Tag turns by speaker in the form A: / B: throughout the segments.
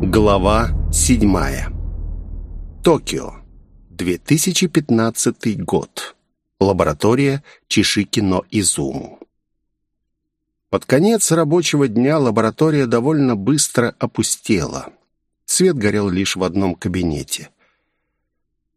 A: Глава 7. Токио. 2015 год. Лаборатория Чишикино Изуму. Под конец рабочего дня лаборатория довольно быстро опустела. Свет горел лишь в одном кабинете.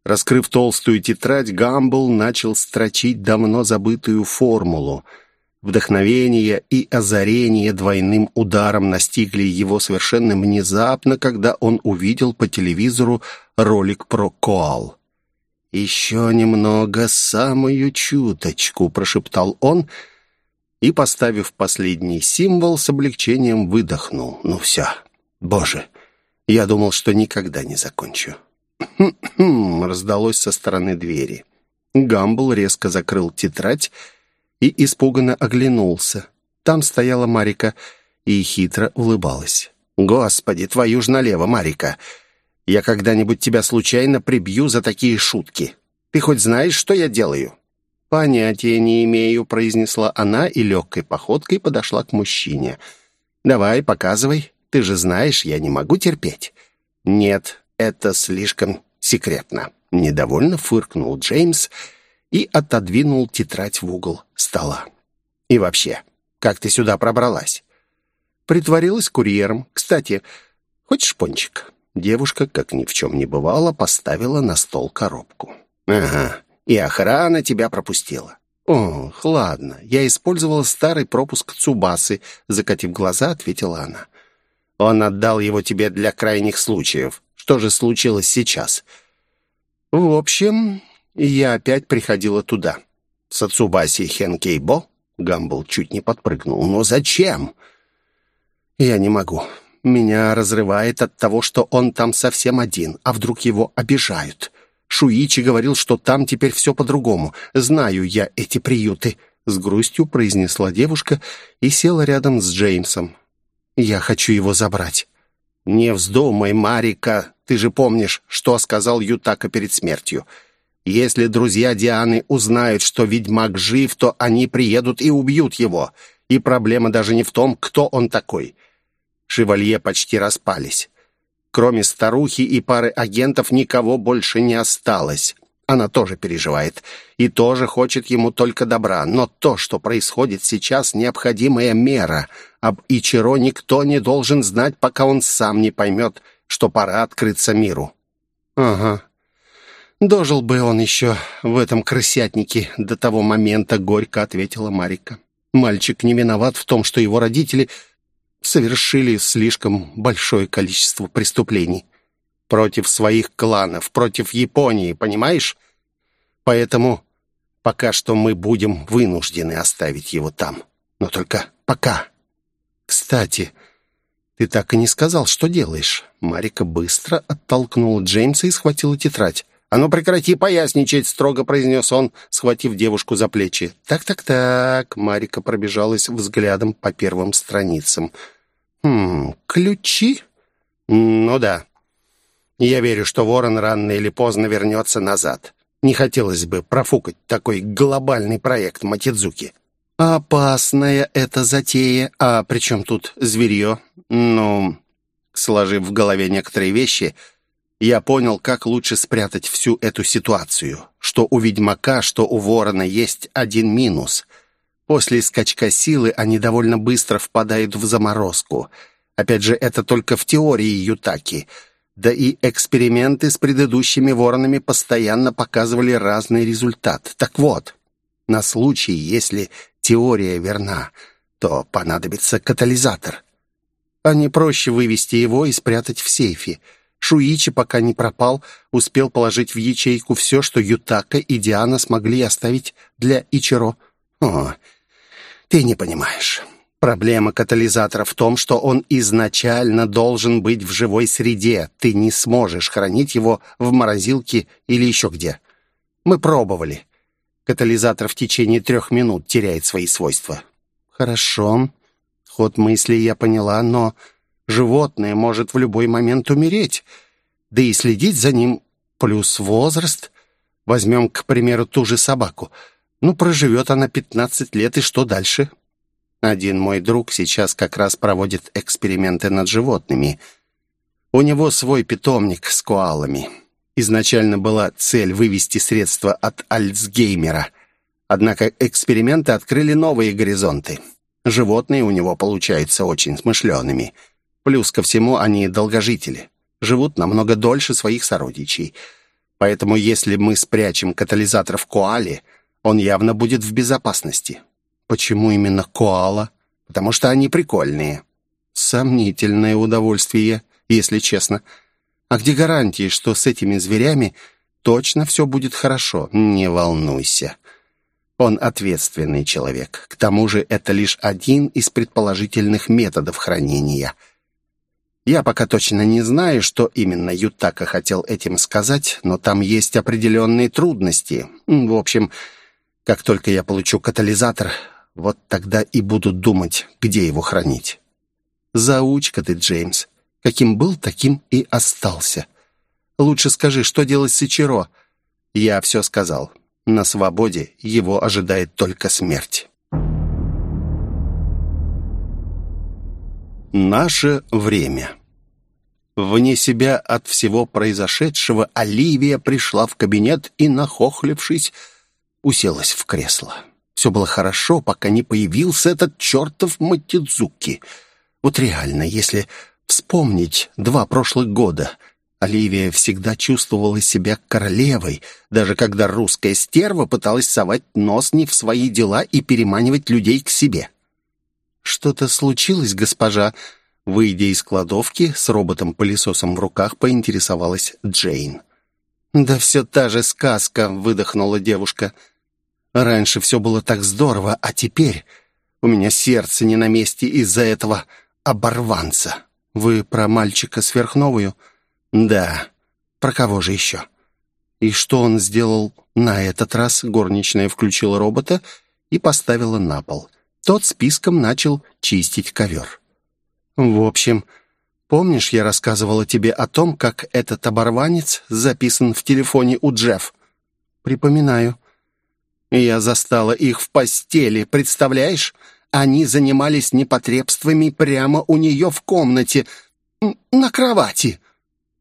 A: Раскрыв толстую тетрадь, Гамбл начал строчить давно забытую формулу — Вдохновение и озарение двойным ударом настигли его совершенно внезапно, когда он увидел по телевизору ролик про коал. «Еще немного, самую чуточку», — прошептал он, и, поставив последний символ, с облегчением выдохнул. «Ну все, боже, я думал, что никогда не закончу». «Хм-хм», — раздалось со стороны двери. Гамбл резко закрыл тетрадь и испуганно оглянулся. Там стояла Марика и хитро улыбалась. «Господи, твою ж налево, Марика! Я когда-нибудь тебя случайно прибью за такие шутки. Ты хоть знаешь, что я делаю?» «Понятия не имею», — произнесла она и легкой походкой подошла к мужчине. «Давай, показывай. Ты же знаешь, я не могу терпеть». «Нет, это слишком секретно», — недовольно фыркнул Джеймс и отодвинул тетрадь в угол стола. «И вообще, как ты сюда пробралась?» «Притворилась курьером. Кстати, хочешь пончик?» Девушка, как ни в чем не бывало, поставила на стол коробку. «Ага, и охрана тебя пропустила». «Ох, ладно, я использовала старый пропуск Цубасы», закатив глаза, ответила она. «Он отдал его тебе для крайних случаев. Что же случилось сейчас?» «В общем, и я опять приходила туда. С Ацубаси Хенкейбо Гамбл чуть не подпрыгнул. «Но зачем?» «Я не могу. Меня разрывает от того, что он там совсем один, а вдруг его обижают. Шуичи говорил, что там теперь все по-другому. Знаю я эти приюты», — с грустью произнесла девушка и села рядом с Джеймсом. «Я хочу его забрать». «Не вздумай, Марика, ты же помнишь, что сказал Ютака перед смертью. Если друзья Дианы узнают, что ведьмак жив, то они приедут и убьют его. И проблема даже не в том, кто он такой. Шевалье почти распались. Кроме старухи и пары агентов никого больше не осталось. Она тоже переживает и тоже хочет ему только добра. Но то, что происходит сейчас, необходимая мера. Об Ичиро никто не должен знать, пока он сам не поймет, что пора открыться миру. «Ага», «Дожил бы он еще в этом крысятнике до того момента», — горько ответила Марика. «Мальчик не виноват в том, что его родители совершили слишком большое количество преступлений. Против своих кланов, против Японии, понимаешь? Поэтому пока что мы будем вынуждены оставить его там. Но только пока. Кстати, ты так и не сказал, что делаешь». Марика быстро оттолкнула Джеймса и схватила тетрадь. «А ну прекрати поясничать», — строго произнес он, схватив девушку за плечи. «Так-так-так», — Марика пробежалась взглядом по первым страницам. «Хм, ключи?» «Ну да. Я верю, что ворон рано или поздно вернется назад. Не хотелось бы профукать такой глобальный проект Матидзуки». «Опасная эта затея. А при чем тут зверье?» «Ну...» Сложив в голове некоторые вещи, я понял, как лучше спрятать всю эту ситуацию. Что у ведьмака, что у ворона есть один минус. После скачка силы они довольно быстро впадают в заморозку. Опять же, это только в теории Ютаки. Да и эксперименты с предыдущими воронами постоянно показывали разный результат. Так вот, на случай, если теория верна, то понадобится катализатор. А не проще вывести его и спрятать в сейфе. Шуичи, пока не пропал, успел положить в ячейку все, что Ютака и Диана смогли оставить для Ичиро. О, ты не понимаешь. Проблема катализатора в том, что он изначально должен быть в живой среде. Ты не сможешь хранить его в морозилке или еще где. Мы пробовали. Катализатор в течение трех минут теряет свои свойства. Хорошо. Ход мысли я поняла, но Животное может в любой момент умереть. Да и следить за ним плюс возраст. Возьмем, к примеру, ту же собаку. Ну, проживет она 15 лет, и что дальше? Один мой друг сейчас как раз проводит эксперименты над животными. У него свой питомник с коалами. Изначально была цель вывести средства от Альцгеймера. Однако эксперименты открыли новые горизонты. Животные у него получаются очень смышленными. Плюс ко всему они долгожители. Живут намного дольше своих сородичей. Поэтому если мы спрячем катализатор в коале, он явно будет в безопасности. Почему именно коала? Потому что они прикольные. Сомнительное удовольствие если честно. А где гарантии, что с этими зверями точно все будет хорошо? Не волнуйся. Он ответственный человек. К тому же это лишь один из предположительных методов хранения. Я пока точно не знаю, что именно Ютака хотел этим сказать, но там есть определенные трудности. В общем, как только я получу катализатор, вот тогда и буду думать, где его хранить. Заучка ты, Джеймс. Каким был, таким и остался. Лучше скажи, что делать с Ичиро?» Я все сказал. На свободе его ожидает только смерть. Наше время. Вне себя от всего произошедшего Оливия пришла в кабинет и, нахохлившись, уселась в кресло. Все было хорошо, пока не появился этот чертов Матидзуки. Вот реально, если Вспомнить два прошлых года. Оливия всегда чувствовала себя королевой, даже когда русская стерва пыталась совать нос не в свои дела и переманивать людей к себе. «Что-то случилось, госпожа?» Выйдя из кладовки, с роботом-пылесосом в руках, поинтересовалась Джейн. «Да все та же сказка», — выдохнула девушка. «Раньше все было так здорово, а теперь у меня сердце не на месте из-за этого оборванца». «Вы про мальчика сверхновую?» «Да. Про кого же еще?» «И что он сделал на этот раз?» Горничная включила робота и поставила на пол. Тот списком начал чистить ковер. «В общем, помнишь, я рассказывала тебе о том, как этот оборванец записан в телефоне у Джефф?» «Припоминаю». «Я застала их в постели, представляешь? Они занимались непотребствами прямо у нее в комнате, на кровати.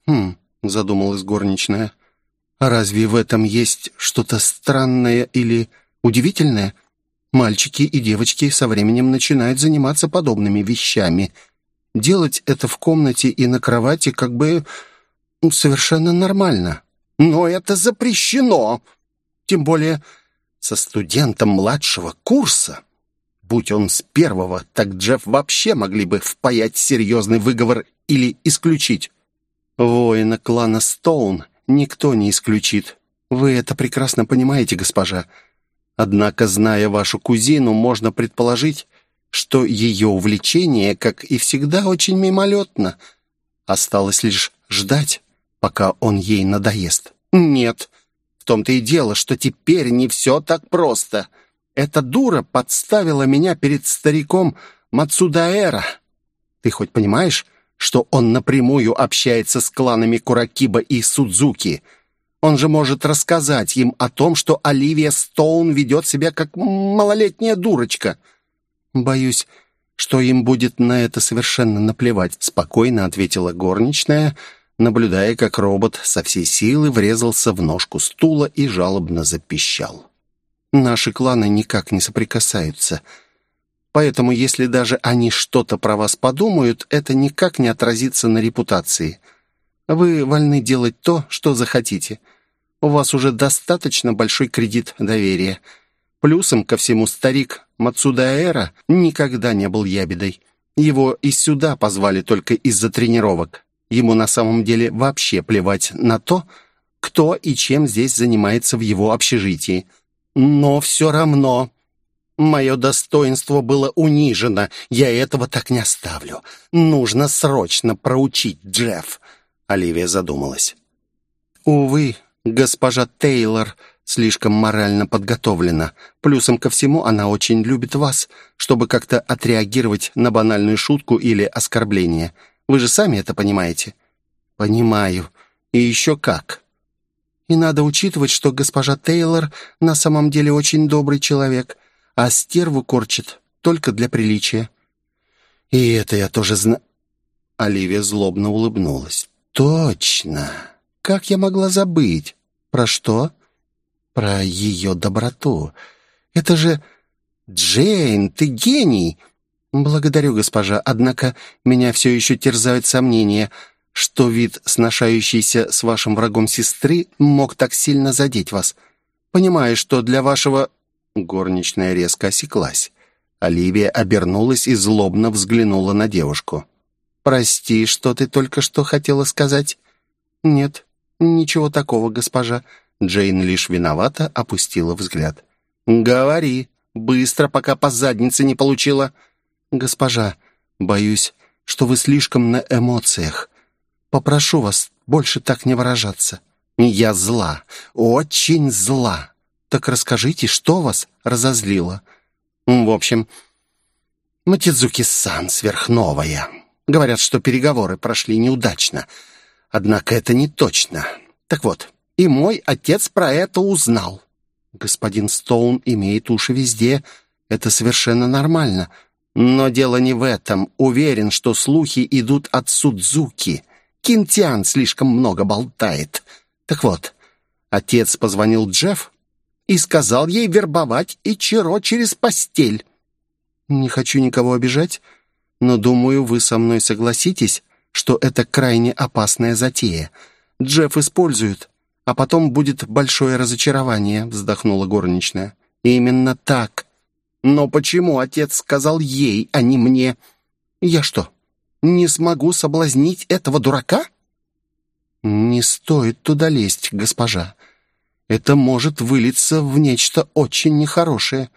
A: «Хм», — задумалась горничная, «а разве в этом есть что-то странное или удивительное? Мальчики и девочки со временем начинают заниматься подобными вещами. Делать это в комнате и на кровати как бы совершенно нормально. Но это запрещено, тем более со студентом младшего курса». Будь он с первого, так Джефф вообще могли бы впаять серьезный выговор или исключить. Воина клана Стоун никто не исключит. Вы это прекрасно понимаете, госпожа. Однако, зная вашу кузину, можно предположить, что ее увлечение, как и всегда, очень мимолетно. Осталось лишь ждать, пока он ей надоест. Нет, в том-то и дело, что теперь не все так просто. Эта дура подставила меня перед стариком Мацудаэра. Ты хоть понимаешь, что он напрямую общается с кланами Куракиба и Судзуки? Он же может рассказать им о том, что Оливия Стоун ведет себя как малолетняя дурочка. Боюсь, что им будет на это совершенно наплевать, спокойно ответила горничная, наблюдая, как робот со всей силы врезался в ножку стула и жалобно запищал. Наши кланы никак не соприкасаются. Поэтому, если даже они что-то про вас подумают, это никак не отразится на репутации. Вы вольны делать то, что захотите. У вас уже достаточно большой кредит доверия. Плюсом ко всему старик Мацудаэра никогда не был ябедой. Его и сюда позвали только из-за тренировок. Ему на самом деле вообще плевать на то, кто и чем здесь занимается в его общежитии. Но все равно мое достоинство было унижено. Я этого так не оставлю. Нужно срочно проучить Джефф. Оливия задумалась. Увы, госпожа Тейлор слишком морально подготовлена. Плюсом ко всему, она очень любит вас, чтобы как-то отреагировать на банальную шутку или оскорбление. Вы же сами это понимаете? Понимаю. И еще как. И надо учитывать, что госпожа Тейлор на самом деле очень добрый человек, а стерву корчит только для приличия. И это я тоже знаю. Оливия злобно улыбнулась. точно! Как я могла забыть? Про что?» «Про ее доброту. Это же... Джейн, ты гений!» «Благодарю, госпожа, однако меня все еще терзают сомнения, что вид сношающийся с вашим врагом сестры мог так сильно задеть вас. Понимаю, что для вашего...» Горничная резко осеклась. Оливия обернулась и злобно взглянула на девушку. «Прости, что ты только что хотела сказать?» «Нет, ничего такого, госпожа». Джейн лишь виновата опустила взгляд. «Говори, быстро, пока по заднице не получила». «Госпожа, боюсь, что вы слишком на эмоциях. Попрошу вас больше так не выражаться. Я зла, очень зла. Так расскажите, что вас разозлило?» «В общем, Матидзуки-сан сверхновая. Говорят, что переговоры прошли неудачно. Однако это не точно. Так вот, и мой отец про это узнал. Господин Стоун имеет уши везде. Это совершенно нормально. Но дело не в этом. Уверен, что слухи идут от Судзуки. Кинтян слишком много болтает. Так вот, отец позвонил Джефф и сказал ей вербовать Ичиро через постель. Не хочу никого обижать, но думаю, вы со мной согласитесь, что это крайне опасная затея. Джефф использует, а потом будет большое разочарование», — вздохнула горничная. «Именно так. Но почему отец сказал ей, а не мне? Я что, не смогу соблазнить этого дурака?» «Не стоит туда лезть, госпожа. Это может вылиться в нечто очень нехорошее.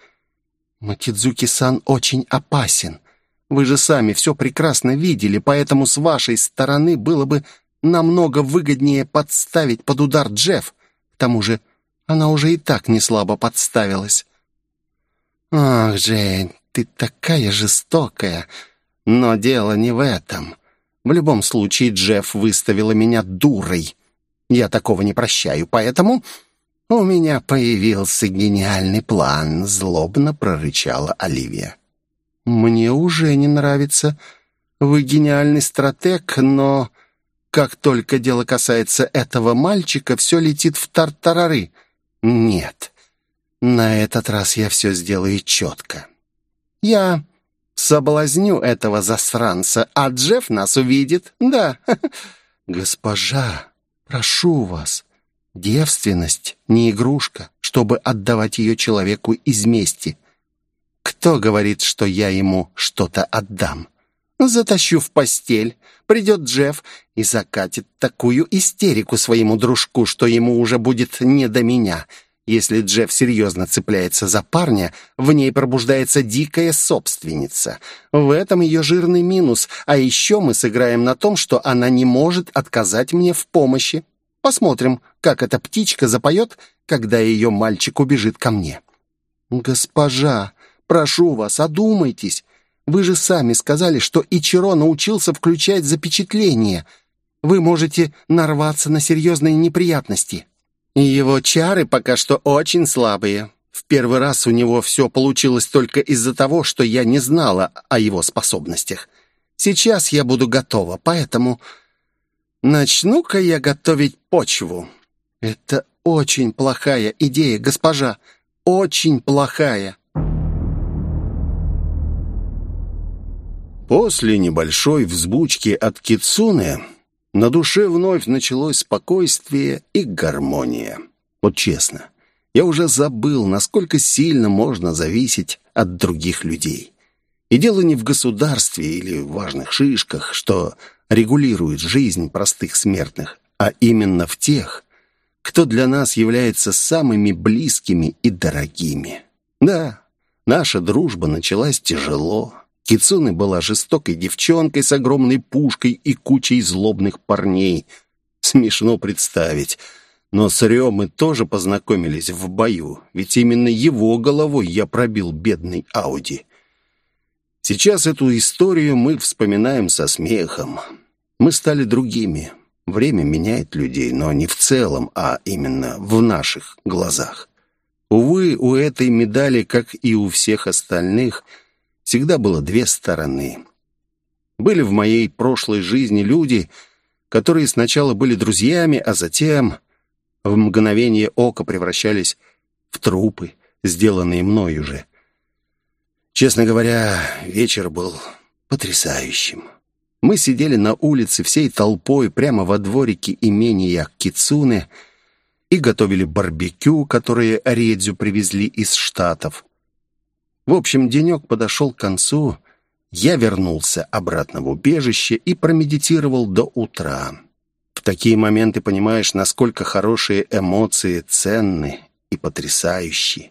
A: Матидзуки-сан очень опасен. Вы же сами все прекрасно видели, поэтому с вашей стороны было бы намного выгоднее подставить под удар Джефф. К тому же она уже и так не слабо подставилась. «Ах, Джейн, ты такая жестокая. Но дело не в этом. В любом случае Джефф выставила меня дурой. Я такого не прощаю, поэтому у меня появился гениальный план», — злобно прорычала Оливия. «Мне уже не нравится. Вы гениальный стратег, но как только дело касается этого мальчика, все летит в тартарары. Нет, на этот раз я все сделаю четко. Я соблазню этого засранца, а Джефф нас увидит. Да, госпожа, прошу вас». Девственность не игрушка, чтобы отдавать ее человеку из мести. Кто говорит, что я ему что-то отдам? Затащу в постель, придет Джефф и закатит такую истерику своему дружку, что ему уже будет не до меня. Если Джефф серьезно цепляется за парня, в ней пробуждается дикая собственница. В этом ее жирный минус, а еще мы сыграем на том, что она не может отказать мне в помощи. Посмотрим, как эта птичка запоет, когда ее мальчик убежит ко мне. «Госпожа, прошу вас, одумайтесь. Вы же сами сказали, что Ичиро научился включать запечатление. Вы можете нарваться на серьезные неприятности. Его чары пока что очень слабые. В первый раз у него все получилось только из-за того, что я не знала о его способностях. Сейчас я буду готова, поэтому начну-ка я готовить почву. Это очень плохая идея, госпожа. Очень плохая.
B: После небольшой взбучки от Кицуны на душе вновь началось спокойствие и гармония. Вот честно, я уже забыл, насколько сильно можно зависеть от других людей. И дело не в государстве или в важных шишках, что регулирует жизнь простых смертных, а именно в тех, кто для нас является самыми близкими и дорогими. Да, наша дружба началась тяжело, Кицуны была жестокой девчонкой с огромной пушкой и кучей злобных парней. Смешно представить. Но с Рё мы тоже познакомились в бою, ведь именно его головой я пробил бедный Ауди. Сейчас эту историю мы вспоминаем со смехом. Мы стали другими. Время меняет людей, но не в целом, а именно в наших глазах. Увы, у этой медали, как и у всех остальных – всегда было две стороны. Были в моей прошлой жизни люди,
A: которые сначала были друзьями, а затем в мгновение ока превращались в трупы, сделанные мною же. Честно говоря, вечер был потрясающим. Мы сидели на улице всей толпой прямо во дворике имения Кицуне и готовили барбекю, которое Редзю привезли из Штатов. В общем, денек подошел к концу. Я вернулся обратно в убежище и промедитировал до утра. В такие моменты понимаешь, насколько хорошие эмоции ценны и потрясающие.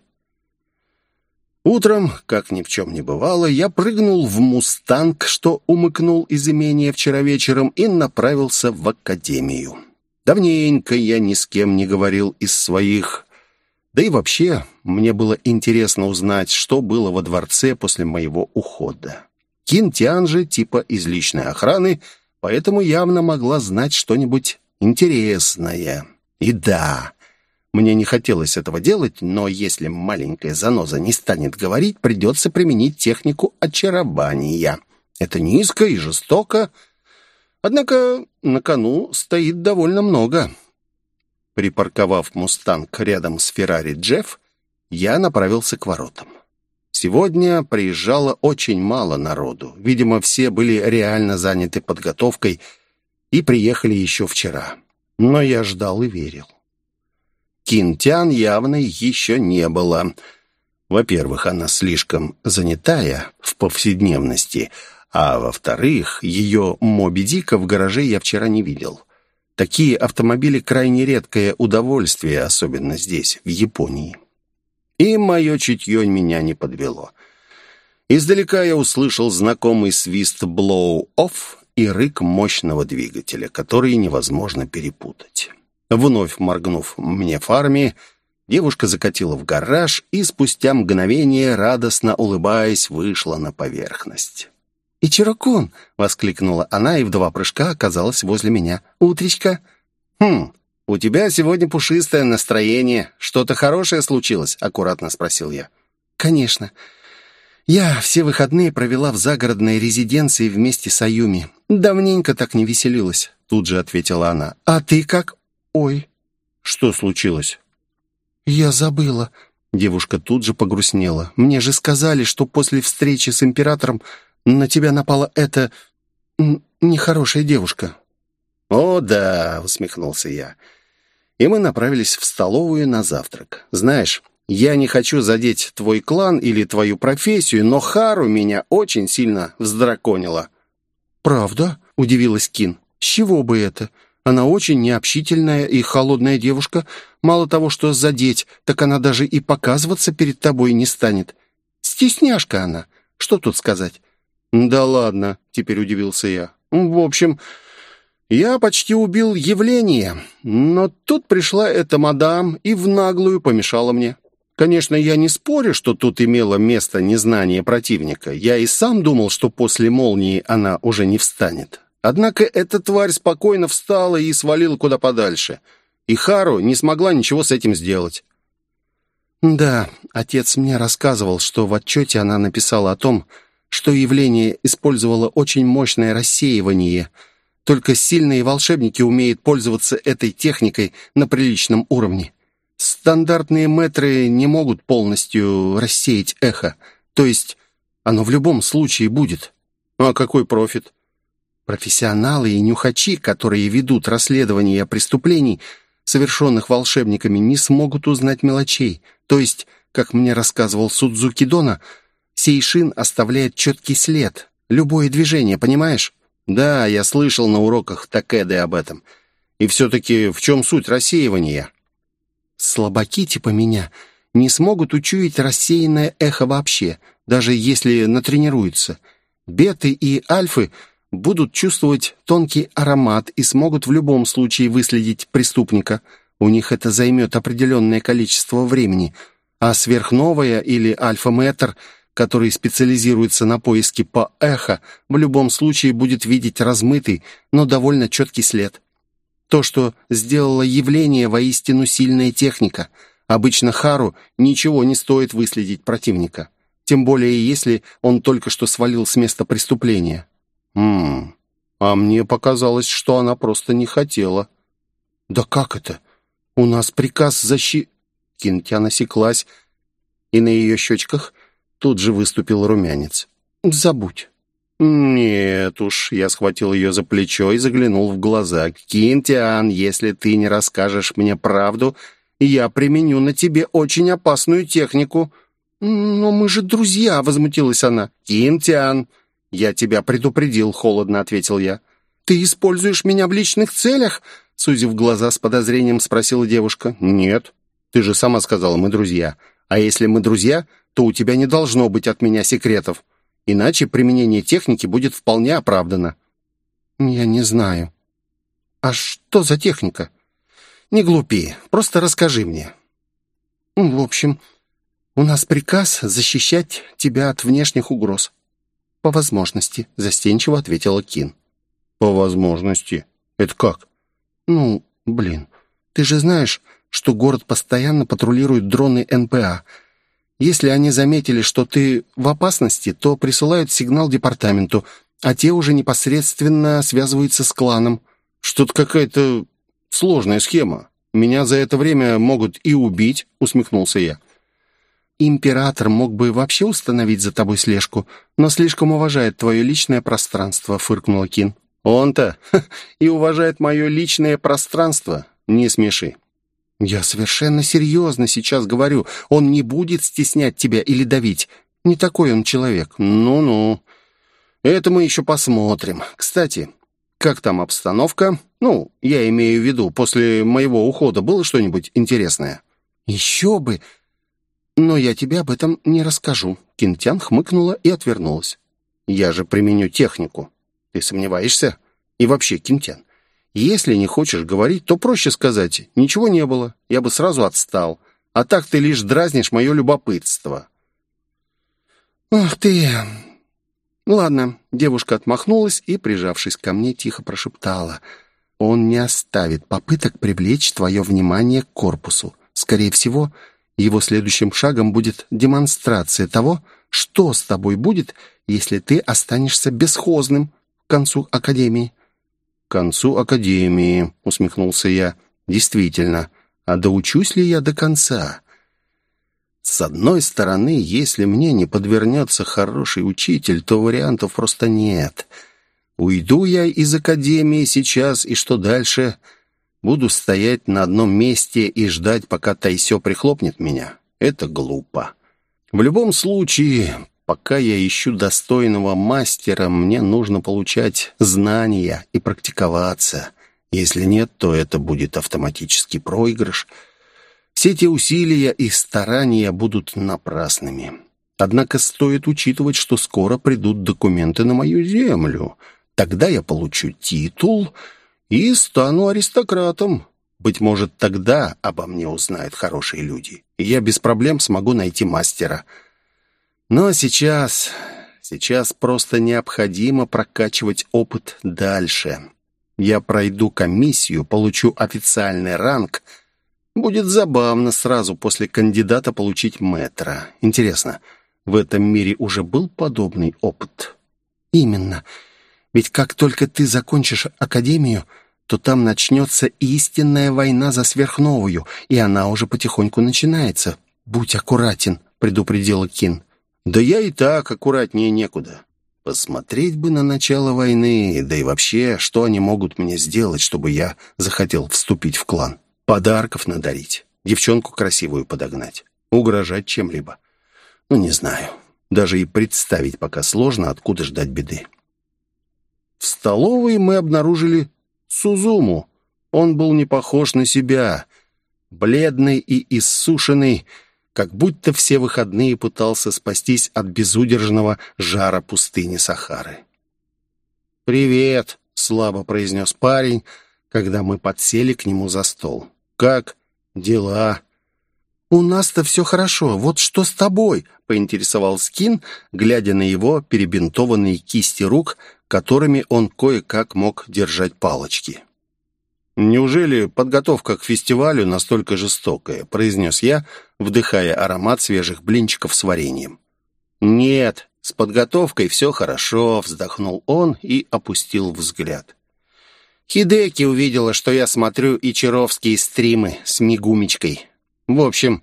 A: Утром, как ни в чем не бывало, я прыгнул в «Мустанг», что умыкнул из имения вчера вечером, и направился в академию. Давненько я ни с кем не говорил из своих. Да и вообще, мне было интересно узнать, что было во дворце после моего ухода. Кинтян же типа из личной охраны, поэтому явно могла знать что-нибудь интересное. И да, мне не хотелось этого делать, но если маленькая заноза не станет говорить, придется применить технику очарования. Это низко и жестоко, однако на кону стоит довольно много. Припарковав «Мустанг» рядом с «Феррари Джефф», я направился к воротам. Сегодня приезжало очень мало народу. Видимо, все были реально заняты подготовкой и приехали еще вчера. Но я ждал и верил. Кинтян явно еще не было. Во-первых, она слишком занятая в повседневности, а во-вторых, ее Моби Дика в гараже я вчера не видел. Такие автомобили крайне редкое удовольствие, особенно здесь, в Японии. И мое чутье меня не подвело. Издалека я услышал знакомый свист blow-off и рык мощного двигателя, который невозможно перепутать. Вновь моргнув мне фарами, девушка закатила в гараж и спустя мгновение, радостно улыбаясь, вышла на поверхность. «Ичирокун!» — воскликнула она и в два прыжка оказалась возле меня. «Утречка!» «Хм, у тебя сегодня пушистое настроение. Что-то хорошее случилось?» — аккуратно спросил я. «Конечно. Я все выходные провела в загородной резиденции вместе с Аюми. Давненько так не веселилась», — тут же ответила она. «А ты как?» «Ой, что случилось?» «Я забыла». Девушка тут же погрустнела. «Мне же сказали, что после встречи с императором на тебя напала эта... нехорошая девушка». «О, да», — усмехнулся я. И мы направились в столовую на завтрак. «Знаешь, я не хочу задеть твой клан или твою профессию, но Хару меня очень сильно вздраконила». «Правда?» — удивилась Кин. «С чего бы это? Она очень необщительная и холодная девушка. Мало того, что задеть, так она даже и показываться перед тобой не станет. Стесняшка она. Что тут сказать?» «Да ладно», — теперь удивился я. «В общем, я почти убил явление, но тут пришла эта мадам и в наглую помешала мне. Конечно, я не спорю, что тут имело место незнание противника. Я и сам думал, что после молнии она уже не встанет. Однако эта тварь спокойно встала и свалила куда подальше. И Хару не смогла ничего с этим сделать. Да, отец мне рассказывал, что в отчете она написала о том, что явление использовало очень мощное рассеивание. Только сильные волшебники умеют пользоваться этой техникой на приличном уровне. Стандартные метры не могут полностью рассеять эхо. То есть оно в любом случае будет. А какой профит? Профессионалы и нюхачи, которые ведут расследование преступлений, совершенных волшебниками, не смогут узнать мелочей. То есть, как мне рассказывал Судзуки Дона, Сейшин оставляет четкий след. Любое движение, понимаешь? Да, я слышал на уроках Такеды об этом. И все-таки в чем суть рассеивания? Слабаки типа меня не смогут учуять рассеянное эхо вообще, даже если натренируются. Беты и альфы — будут чувствовать тонкий аромат и смогут в любом случае выследить преступника. У них это займет определенное количество времени. А сверхновая или альфа-метр, который специализируется на поиске по эхо, в любом случае будет видеть размытый, но довольно четкий след. То, что сделало явление, воистину сильная техника. Обычно Хару ничего не стоит выследить противника. Тем более, если он только что свалил с места преступления. «Ммм, А мне показалось, что она просто не хотела. «Да как это? У нас приказ защи...» Кинтян осеклась, и на ее щечках тут же выступил румянец. «Забудь». «Нет уж», — я схватил ее за плечо и заглянул в глаза. «Кинтиан, если ты не расскажешь мне правду, я применю на тебе очень опасную технику». «Но мы же друзья», — возмутилась она. «Кинтиан, я тебя предупредил», — холодно ответил я. «Ты используешь меня в личных целях?» Сузив глаза с подозрением, спросила девушка. «Нет. Ты же сама сказала, мы друзья. А если мы друзья, то у тебя не должно быть от меня секретов. Иначе применение техники будет вполне оправдано». «Я не знаю». «А что за техника?» «Не глупи. Просто расскажи мне». «В общем, у нас приказ защищать тебя от внешних угроз». «По возможности», — застенчиво ответила Кин. «По возможности? Это как?» «Ну, блин, ты же знаешь, что город постоянно патрулирует дроны НПА. Если они заметили, что ты в опасности, то присылают сигнал департаменту, а те уже непосредственно связываются с кланом.
B: Что-то какая-то сложная схема. Меня за это время могут и убить», — усмехнулся я.
A: «Император мог бы вообще установить за тобой слежку, но слишком уважает твое личное пространство», — фыркнула Кин.
B: Он-то и уважает мое личное пространство. Не смеши.
A: Я совершенно серьезно сейчас говорю. Он не будет стеснять тебя или давить. Не такой он человек.
B: Ну-ну. Это мы еще посмотрим. Кстати, как там обстановка? Ну, я имею в виду, после моего ухода было что-нибудь интересное?
A: Еще бы. Но я тебе об этом не расскажу. Кинтян хмыкнула и отвернулась.
B: Я же применю технику. Ты сомневаешься? И вообще, Кинтян, если не хочешь говорить, то проще сказать «ничего не было, я бы сразу отстал». А так ты лишь дразнишь мое любопытство».
A: «Ах ты...» «Ладно», — девушка отмахнулась и, прижавшись ко мне, тихо прошептала. «Он не оставит попыток привлечь твое внимание к корпусу. Скорее всего, его следующим шагом будет демонстрация того, что с тобой будет, если ты останешься бесхозным к концу Академии.
B: «К концу Академии», — усмехнулся я. «Действительно, а доучусь ли я до конца?» С одной стороны, если мне не подвернется хороший учитель, то вариантов просто нет. Уйду я из академии сейчас, и что дальше? Буду стоять на одном месте и ждать, пока Тайсё прихлопнет меня? Это глупо. В любом случае, Пока я ищу достойного мастера, мне нужно получать знания и практиковаться. Если нет, то это будет автоматический проигрыш. Все эти усилия и старания будут напрасными. Однако стоит учитывать, что скоро придут документы на мою землю. Тогда я получу титул и стану аристократом. Быть может, тогда обо мне узнают хорошие люди, и я без проблем смогу найти мастера — но сейчас... Сейчас просто необходимо прокачивать опыт дальше. Я пройду комиссию, получу официальный ранг. Будет забавно сразу после кандидата получить мэтра. Интересно, в этом мире уже был подобный опыт?
A: Именно. Ведь как только ты закончишь академию, то там начнется истинная война за сверхновую, и она уже потихоньку начинается. Будь аккуратен, предупредила Кин.
B: Да я и так аккуратнее некуда. Посмотреть бы на начало войны, да и вообще, что они могут мне сделать, чтобы я захотел вступить в клан. Подарков надарить, девчонку красивую подогнать, угрожать чем-либо. Ну, не знаю. Даже и представить пока сложно, откуда ждать беды. В столовой мы обнаружили Сузуму. Он был не похож на себя. Бледный и иссушенный, как будто все выходные пытался спастись от безудержного жара пустыни Сахары. «Привет», — слабо произнес парень, когда мы подсели к нему за стол. «Как дела?»
A: «У нас-то все хорошо. Вот что с тобой?» — поинтересовал Скин, глядя на его перебинтованные кисти рук, которыми он кое-как мог держать палочки.
B: «Неужели подготовка к фестивалю настолько жестокая?» — произнес я, вдыхая аромат свежих блинчиков с вареньем.
A: «Нет», — С подготовкой все хорошо», — вздохнул он и опустил взгляд. Хидеки увидела, что я смотрю ичаровские стримы с Мигумечкой. В общем,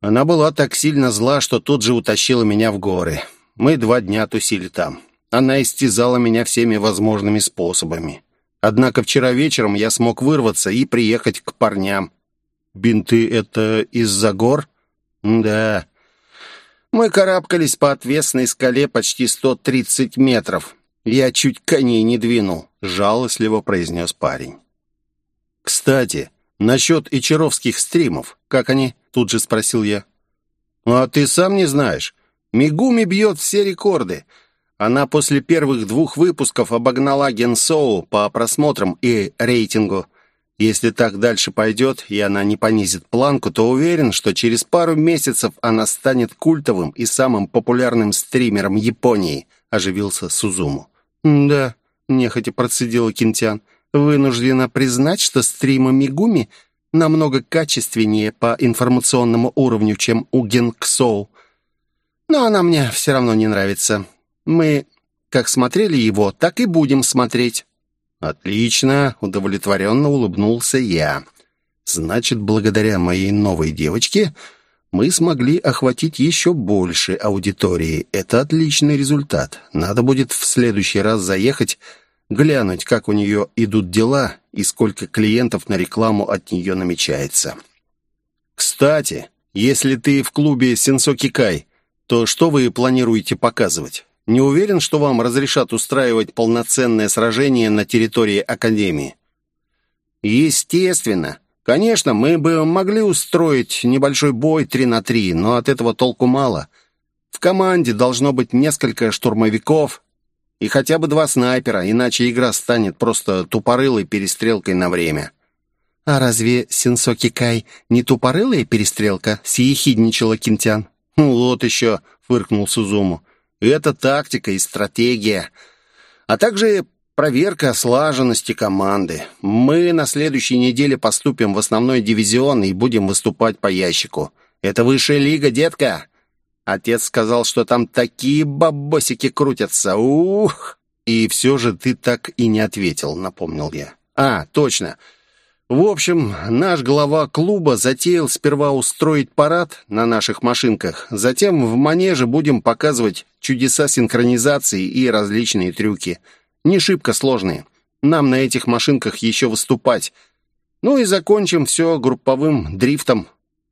A: она была так сильно зла, что тут же утащила меня в горы. Мы два дня тусили там. Она истязала меня всеми возможными способами. Однако вчера вечером я смог вырваться и приехать к парням. «Бинты — это из-за гор?» «Да». Мы карабкались по отвесной скале почти 130 метров. Я чуть коней не двинул, жалостливо произнес парень. «Кстати, насчет ичаровских стримов, как они?» Тут же спросил я. «А ты сам не знаешь? Мигуми бьет все рекорды. Она после первых двух выпусков обогнала Генсоу по просмотрам и рейтингу. Если так дальше пойдет, и она не понизит планку, то уверен, что через пару месяцев она станет культовым и самым популярным стримером Японии», — оживился Сузуму. «Да», — нехотя процедила Кинтян, — «вынуждена признать, что стримы Мигуми намного качественнее по информационному уровню, чем у Генксоу. Но она мне все равно не нравится. Мы как смотрели его, так и будем смотреть». «Отлично!» — удовлетворенно улыбнулся я. «Значит, благодаря моей новой девочке мы смогли охватить еще больше аудитории. Это отличный результат. Надо будет в следующий раз заехать, глянуть, как у нее идут дела и сколько клиентов на рекламу от нее намечается. Кстати, если ты в клубе Сенсоки Кай, то что вы планируете показывать? Не уверен, что вам разрешат устраивать полноценное сражение на территории Академии». «Естественно. Конечно, мы бы могли устроить небольшой бой 3 на 3, но от этого толку мало. В команде должно быть несколько штурмовиков и хотя бы два снайпера, иначе игра станет просто тупорылой перестрелкой на время». «А разве Сенсоки Кай не тупорылая перестрелка?» — съехидничала Кинтян. «Ну вот еще», — фыркнул Сузуму. Это тактика и стратегия, а также проверка слаженности команды. Мы на следующей неделе поступим в основной дивизион и будем выступать по ящику. Это высшая лига, детка. Отец сказал, что там такие бабосики крутятся. Ух! И все же ты так и не ответил, напомнил я. А, точно. В общем, наш глава клуба затеял сперва устроить парад на наших машинках, затем в манеже будем показывать чудеса синхронизации и различные трюки. Не шибко сложные. Нам на этих машинках еще выступать. Ну и закончим все групповым дрифтом.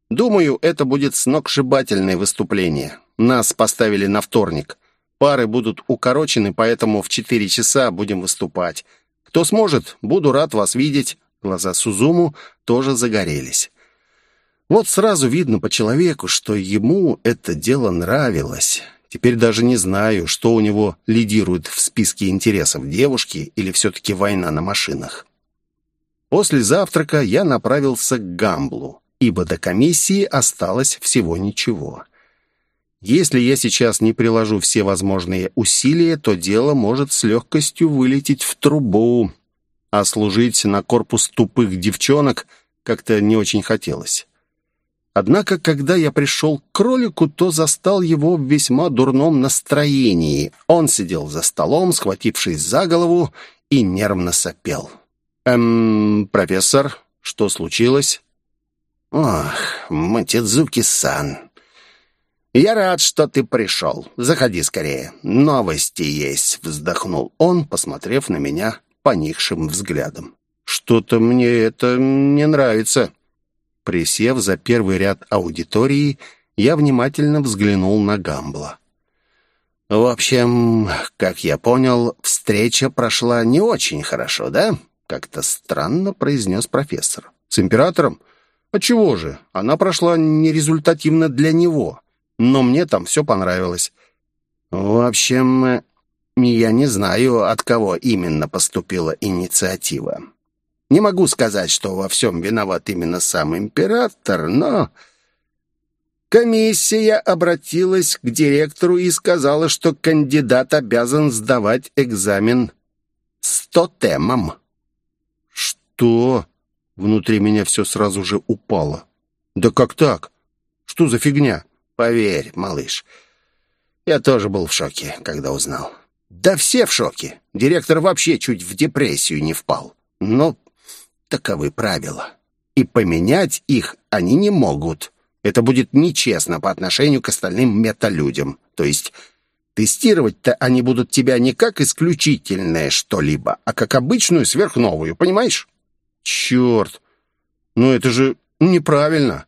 A: Думаю, это будет сногсшибательное выступление. Нас поставили на вторник. Пары будут укорочены, поэтому в 4 часа будем выступать. Кто сможет, буду рад вас видеть. Глаза Сузуму тоже загорелись. Вот сразу видно по человеку, что ему это дело нравилось. Теперь даже не знаю, что у него лидирует в списке интересов девушки или все-таки война на машинах. После завтрака я направился к Гамблу, ибо до комиссии осталось всего ничего. Если я сейчас не приложу все возможные усилия, то дело может с легкостью вылететь в трубу а служить на корпус тупых девчонок как-то не очень хотелось. Однако, когда я пришел к кролику, то застал его в весьма дурном настроении. Он сидел за столом, схватившись за голову, и нервно сопел. «Эм, профессор, что случилось?» «Ох, Матидзуки-сан, я рад, что ты пришел. Заходи скорее. Новости есть», — вздохнул он, посмотрев на меня поникшим взглядом. «Что-то мне это не нравится». Присев за первый ряд аудитории, я внимательно взглянул на Гамбла. «В общем, как я понял, встреча прошла не очень хорошо, да?» Как-то странно произнес профессор. «С императором? А чего же? Она прошла нерезультативно для него. Но мне там все понравилось. В общем, я не знаю, от кого именно поступила инициатива. Не могу сказать, что во всем виноват именно сам император, но... Комиссия обратилась к директору и сказала, что кандидат обязан сдавать экзамен с тотемом. «Что?» Внутри меня все сразу же упало. «Да как так? Что за фигня?» «Поверь, малыш,
B: Я тоже был в шоке, когда узнал. Да все в шоке. Директор вообще чуть в депрессию не впал. Но таковы правила. И поменять их они не могут. Это будет нечестно по отношению к остальным металюдям. То есть тестировать-то они будут тебя не как исключительное что-либо, а как обычную сверхновую, понимаешь?
A: Черт! Ну это же неправильно.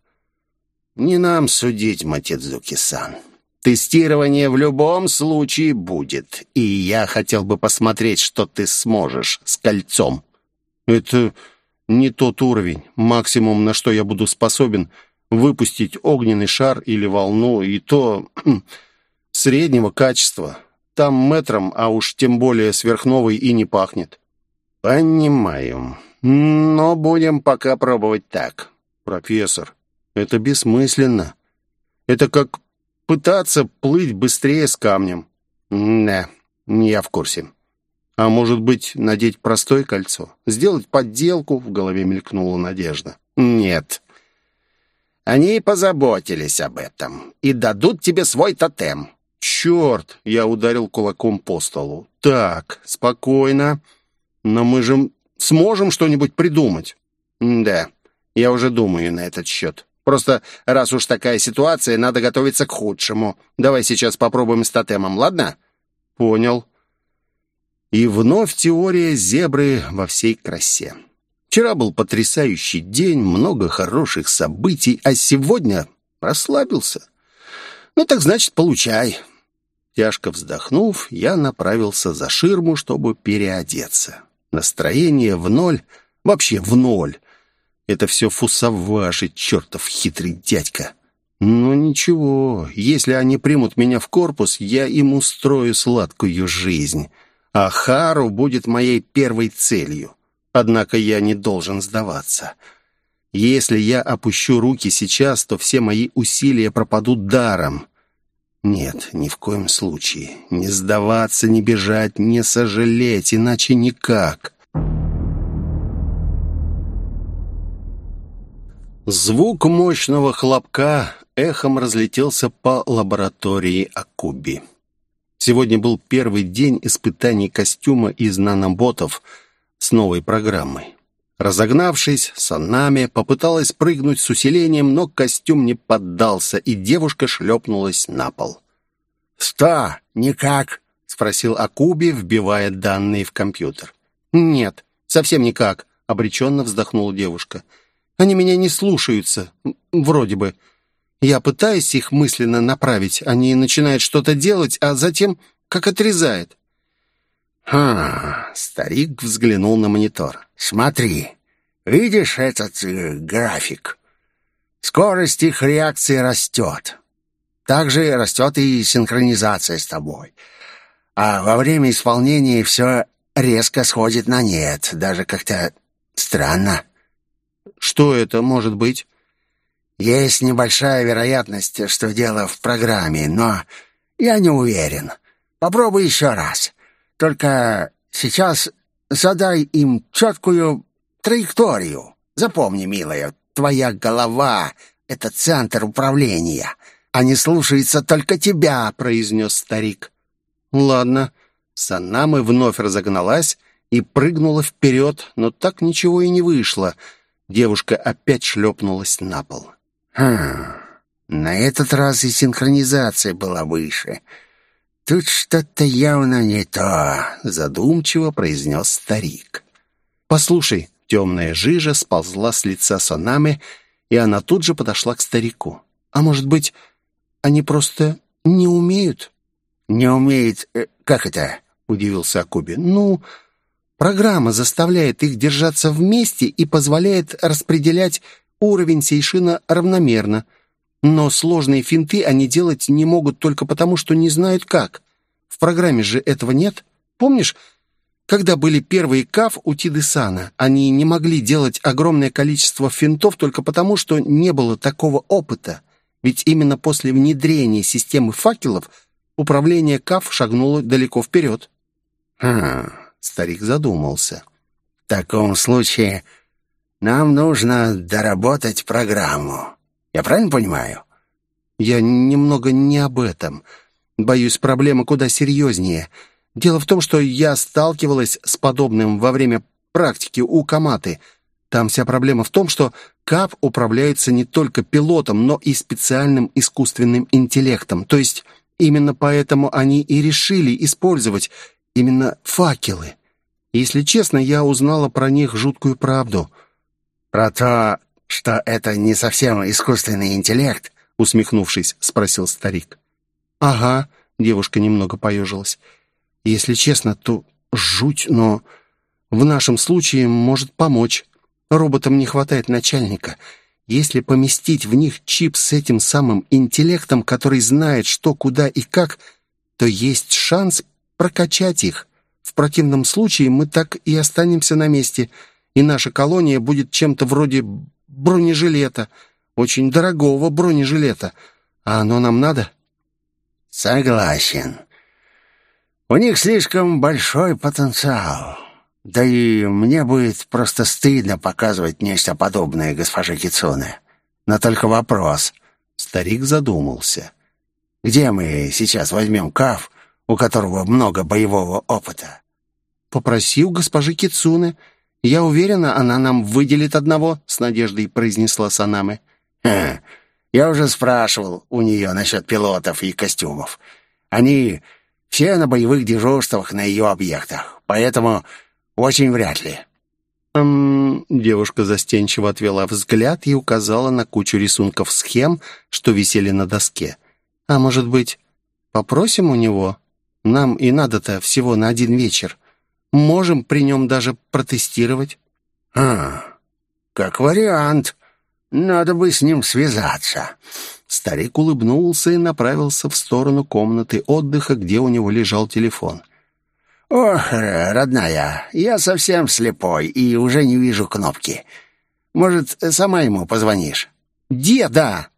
B: Не нам судить, Матидзуки-сан. Тестирование в любом случае будет, и я хотел бы посмотреть, что ты сможешь с кольцом.
A: Это не тот уровень. Максимум, на что я буду способен, выпустить огненный шар или волну, и то среднего качества. Там метром, а уж тем более сверхновой и не пахнет.
B: Понимаю. Но будем пока пробовать так.
A: Профессор, это бессмысленно. Это как пытаться плыть быстрее с камнем.
B: Не, не я в курсе.
A: А может быть, надеть простое кольцо? Сделать подделку? В голове мелькнула надежда.
B: Нет. Они позаботились об этом и дадут тебе свой тотем.
A: Черт! Я ударил кулаком по столу. Так, спокойно. Но мы же сможем что-нибудь придумать.
B: Да, я уже думаю на этот счет. Просто, раз уж такая ситуация, надо готовиться к худшему. Давай сейчас попробуем с тотемом, ладно?»
A: «Понял». И вновь теория зебры во всей красе. Вчера был потрясающий день, много хороших событий, а сегодня расслабился. Ну так значит, получай. Тяжко вздохнув, я направился за ширму, чтобы переодеться. Настроение в ноль, вообще в ноль. Это все фусоваши, чертов хитрый дядька. Но ничего, если они примут меня в корпус, я им устрою сладкую жизнь. А Хару будет моей первой целью. Однако я не должен сдаваться. Если я опущу руки сейчас, то все мои усилия пропадут даром. Нет, ни в коем случае. Не сдаваться, не бежать, не сожалеть, иначе никак. Звук мощного хлопка эхом разлетелся по лаборатории Акуби. Сегодня был первый день испытаний костюма из наноботов с новой программой. Разогнавшись, Санами попыталась прыгнуть с усилением, но костюм не поддался, и девушка шлепнулась на пол.
B: «Что, никак?» — спросил Акуби, вбивая данные в компьютер.
A: «Нет, совсем никак», — обреченно вздохнула девушка. «Девушка». Они меня не слушаются, вроде бы. Я пытаюсь их мысленно направить, они начинают что-то делать, а затем как отрезает.
B: «Ха!» — старик взглянул на монитор. «Смотри, видишь этот э, график? Скорость их реакции растет. Также растет и синхронизация с тобой. А во время исполнения все резко сходит на нет, даже как-то странно».
A: Что это может быть?
B: Есть небольшая вероятность, что дело в программе, но я не уверен. Попробуй еще раз. Только сейчас задай им четкую траекторию. Запомни, милая, твоя голова — это центр управления, а не слушается только тебя, — произнес старик.
A: Ладно. Санамы вновь разогналась и прыгнула вперед, но так ничего и не вышло — Девушка опять шлепнулась на пол.
B: «Хм, на этот раз и синхронизация была выше. Тут что-то явно не то», — задумчиво произнес старик.
A: «Послушай», — темная жижа сползла с лица Санами, и она тут же подошла к старику. «А может быть, они просто не умеют?»
B: «Не умеют? Э, как это?» — удивился Акуби.
A: «Ну...» Программа заставляет их держаться вместе и позволяет распределять уровень сейшина равномерно. Но сложные финты они делать не могут только потому, что не знают как. В программе же этого нет. Помнишь, когда были первые КАФ у Тидесана, они не могли делать огромное количество финтов только потому, что не было такого опыта. Ведь именно после внедрения системы факелов управление КАФ шагнуло далеко вперед.
B: «Хм, Старик задумался. «В таком случае нам нужно доработать программу. Я правильно понимаю?»
A: «Я немного не об этом. Боюсь, проблема куда серьезнее. Дело в том, что я сталкивалась с подобным во время практики у Каматы. Там вся проблема в том, что КАП управляется не только пилотом, но и специальным искусственным интеллектом. То есть именно поэтому они и решили использовать именно факелы. Если честно, я узнала про них жуткую правду.
B: «Про то, что это не совсем искусственный интеллект?» усмехнувшись, спросил старик.
A: «Ага», — девушка немного поежилась. «Если честно, то жуть, но в нашем случае может помочь. Роботам не хватает начальника. Если поместить в них чип с этим самым интеллектом, который знает, что, куда и как, то есть шанс прокачать их. В противном случае мы так и останемся на месте, и наша колония будет чем-то вроде бронежилета, очень дорогого бронежилета. А оно нам надо?»
B: «Согласен. У них слишком большой потенциал. Да и мне будет просто стыдно показывать нечто подобное госпоже Кицуне. Но только вопрос».
A: Старик задумался.
B: «Где мы сейчас возьмем Каф, у которого много боевого опыта?»
A: «Попроси у госпожи Кицуны. Я уверена, она нам выделит одного», — с надеждой произнесла Санаме.
B: «Хм, я уже спрашивал у нее насчет пилотов и костюмов. Они все на боевых дежурствах на ее объектах, поэтому очень вряд ли».
A: «Эм...» — девушка застенчиво отвела взгляд и указала на кучу рисунков схем, что висели на доске. «А может быть, попросим у него? Нам и надо-то всего на один вечер. Можем при нем даже протестировать».
B: «А, как вариант. Надо бы с ним связаться».
A: Старик улыбнулся и направился в сторону комнаты отдыха, где у него лежал телефон.
B: «Ох, родная, я совсем слепой и уже не вижу кнопки. Может, сама ему позвонишь?»
A: «Деда!»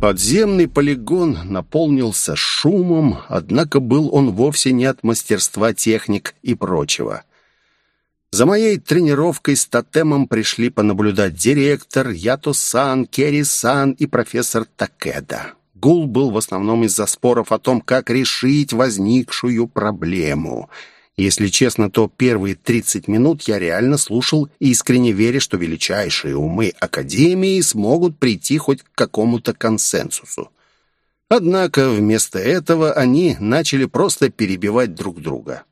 A: Подземный полигон наполнился шумом, однако был он вовсе не от мастерства техник и прочего. За моей тренировкой с тотемом пришли понаблюдать директор, Ято-сан, Керри-сан и профессор Такеда. Гул был в основном из-за споров о том, как решить возникшую проблему. Если честно, то первые 30 минут я реально слушал, искренне веря, что величайшие умы Академии смогут прийти хоть к какому-то консенсусу. Однако вместо этого они начали просто перебивать друг друга.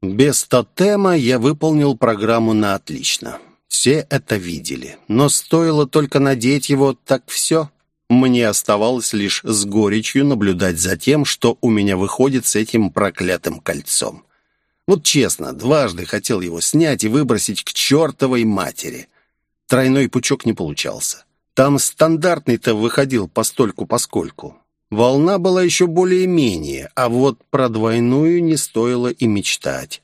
A: Без тотема я выполнил программу на отлично. Все это видели, но стоило только надеть его, так все. Мне оставалось лишь с горечью наблюдать за тем, что у меня выходит с этим проклятым кольцом. Вот честно, дважды хотел его снять и выбросить к чертовой матери. Тройной пучок не получался. Там стандартный-то выходил постольку-поскольку. Волна была еще более-менее, а вот про двойную не стоило и мечтать.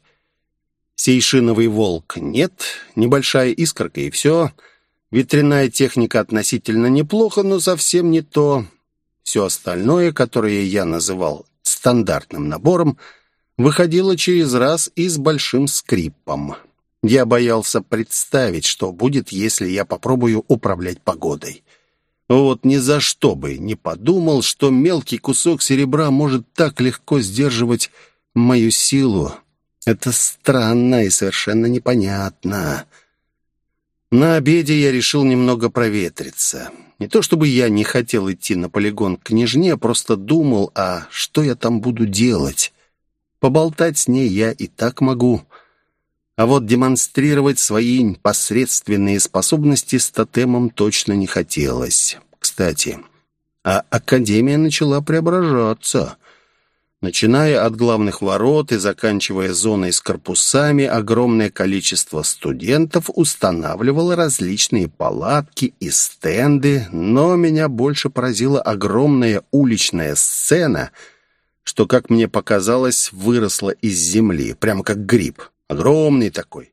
A: Сейшиновый волк нет, небольшая искорка и все. Ветряная техника относительно неплохо, но совсем не то. Все остальное, которое я называл стандартным набором, выходило через раз и с большим скрипом. Я боялся представить, что будет, если я попробую управлять погодой. Вот ни за что бы не подумал, что мелкий кусок серебра может так легко сдерживать мою силу. Это странно и совершенно непонятно. На обеде я решил немного проветриться. Не то чтобы я не хотел идти на полигон к княжне, просто думал, а что я там буду делать? Поболтать с ней я и так могу. А вот демонстрировать свои посредственные способности с тотемом точно не хотелось. Кстати, а Академия начала преображаться. Начиная от главных ворот и заканчивая зоной с корпусами, огромное количество студентов устанавливало различные палатки и стенды, но меня больше поразила огромная уличная сцена, что, как мне показалось, выросла из земли, прямо как гриб. Огромный такой.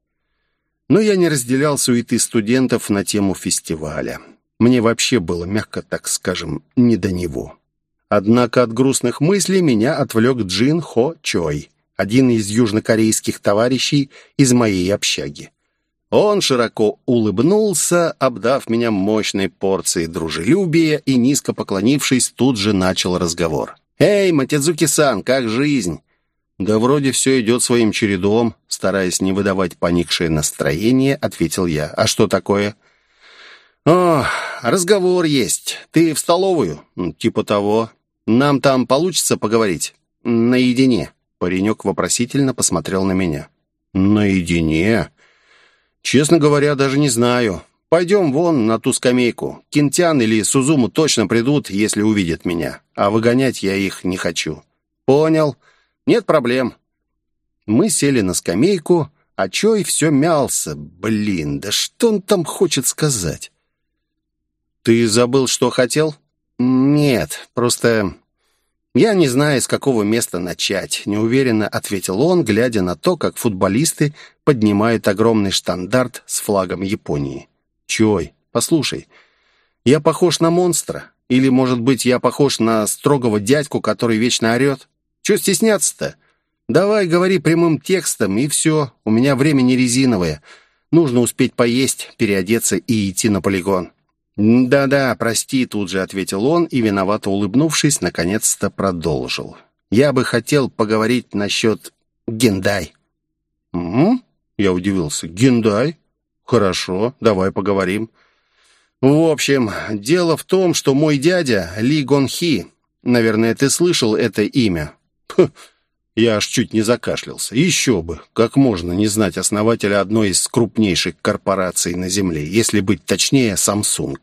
A: Но я не разделял суеты студентов на тему фестиваля. Мне вообще было, мягко так скажем, не до него. Однако от грустных мыслей меня отвлек Джин Хо Чой, один из южнокорейских товарищей из моей общаги. Он широко улыбнулся, обдав меня мощной порцией дружелюбия и, низко поклонившись, тут же начал разговор. «Эй, Матидзуки-сан, как жизнь?» «Да вроде все идет своим чередом», стараясь не выдавать поникшее настроение, ответил я. «А что такое?» «О, разговор есть. Ты в столовую?» «Типа того. Нам там получится поговорить?» «Наедине». Паренек вопросительно посмотрел на меня. «Наедине?» «Честно говоря, даже не знаю. Пойдем вон на ту скамейку. Кинтян или Сузуму точно придут, если увидят меня. А выгонять я их не хочу». «Понял. Нет проблем». Мы сели на скамейку, а Чой все мялся. Блин, да что он там хочет сказать? «Ты забыл, что хотел?» «Нет, просто «Я не знаю, с какого места начать», — неуверенно ответил он, глядя на то, как футболисты поднимают огромный штандарт с флагом Японии. «Чой, послушай, я похож на монстра? Или, может быть, я похож на строгого дядьку, который вечно орет? Чего стесняться-то? Давай говори прямым текстом, и все, у меня время не резиновое. Нужно успеть поесть, переодеться и идти на полигон». «Да-да, прости», — тут же ответил он и, виновато улыбнувшись, наконец-то продолжил. «Я бы хотел поговорить насчет Гендай». «Угу», — я удивился. «Гендай? Хорошо, давай поговорим». «В общем, дело в том, что мой дядя Ли Гонхи, наверное, ты слышал это имя?» Я аж чуть не закашлялся. Еще бы, как можно не знать основателя одной из крупнейших корпораций на Земле, если быть точнее, Samsung.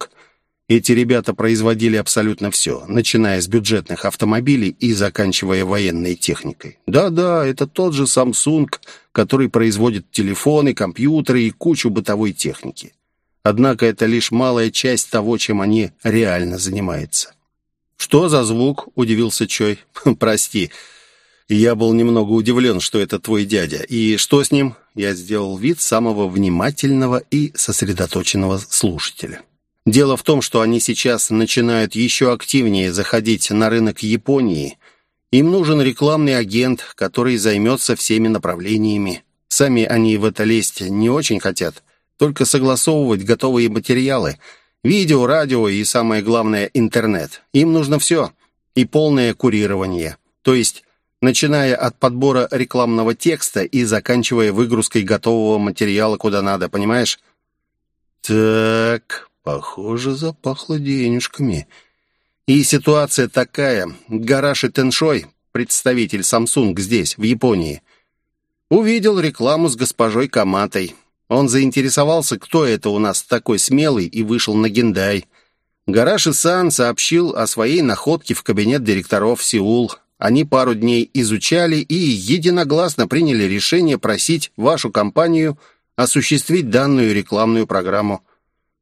A: Эти ребята производили абсолютно все, начиная с бюджетных автомобилей и заканчивая военной техникой. Да-да, это тот же Samsung, который производит телефоны, компьютеры и кучу бытовой техники. Однако это лишь малая часть того, чем они реально занимаются. «Что за звук?» – удивился Чой. «Прости, я был немного удивлен, что это твой дядя. И что с ним? Я сделал вид самого внимательного и сосредоточенного слушателя. Дело в том, что они сейчас начинают еще активнее заходить на рынок Японии. Им нужен рекламный агент, который займется всеми направлениями. Сами они в это лезть не очень хотят, только согласовывать готовые материалы. Видео, радио и, самое главное, интернет. Им нужно все. И полное курирование. То есть начиная от подбора рекламного текста и заканчивая выгрузкой готового материала куда надо, понимаешь? Так, похоже, запахло денежками. И ситуация такая. Гараши Теншой, представитель Samsung здесь, в Японии, увидел рекламу с госпожой Каматой. Он заинтересовался, кто это у нас такой смелый, и вышел на Гендай. Гараши-сан сообщил о своей находке в кабинет директоров Сеул, они пару дней изучали и единогласно приняли решение просить вашу компанию осуществить данную рекламную программу.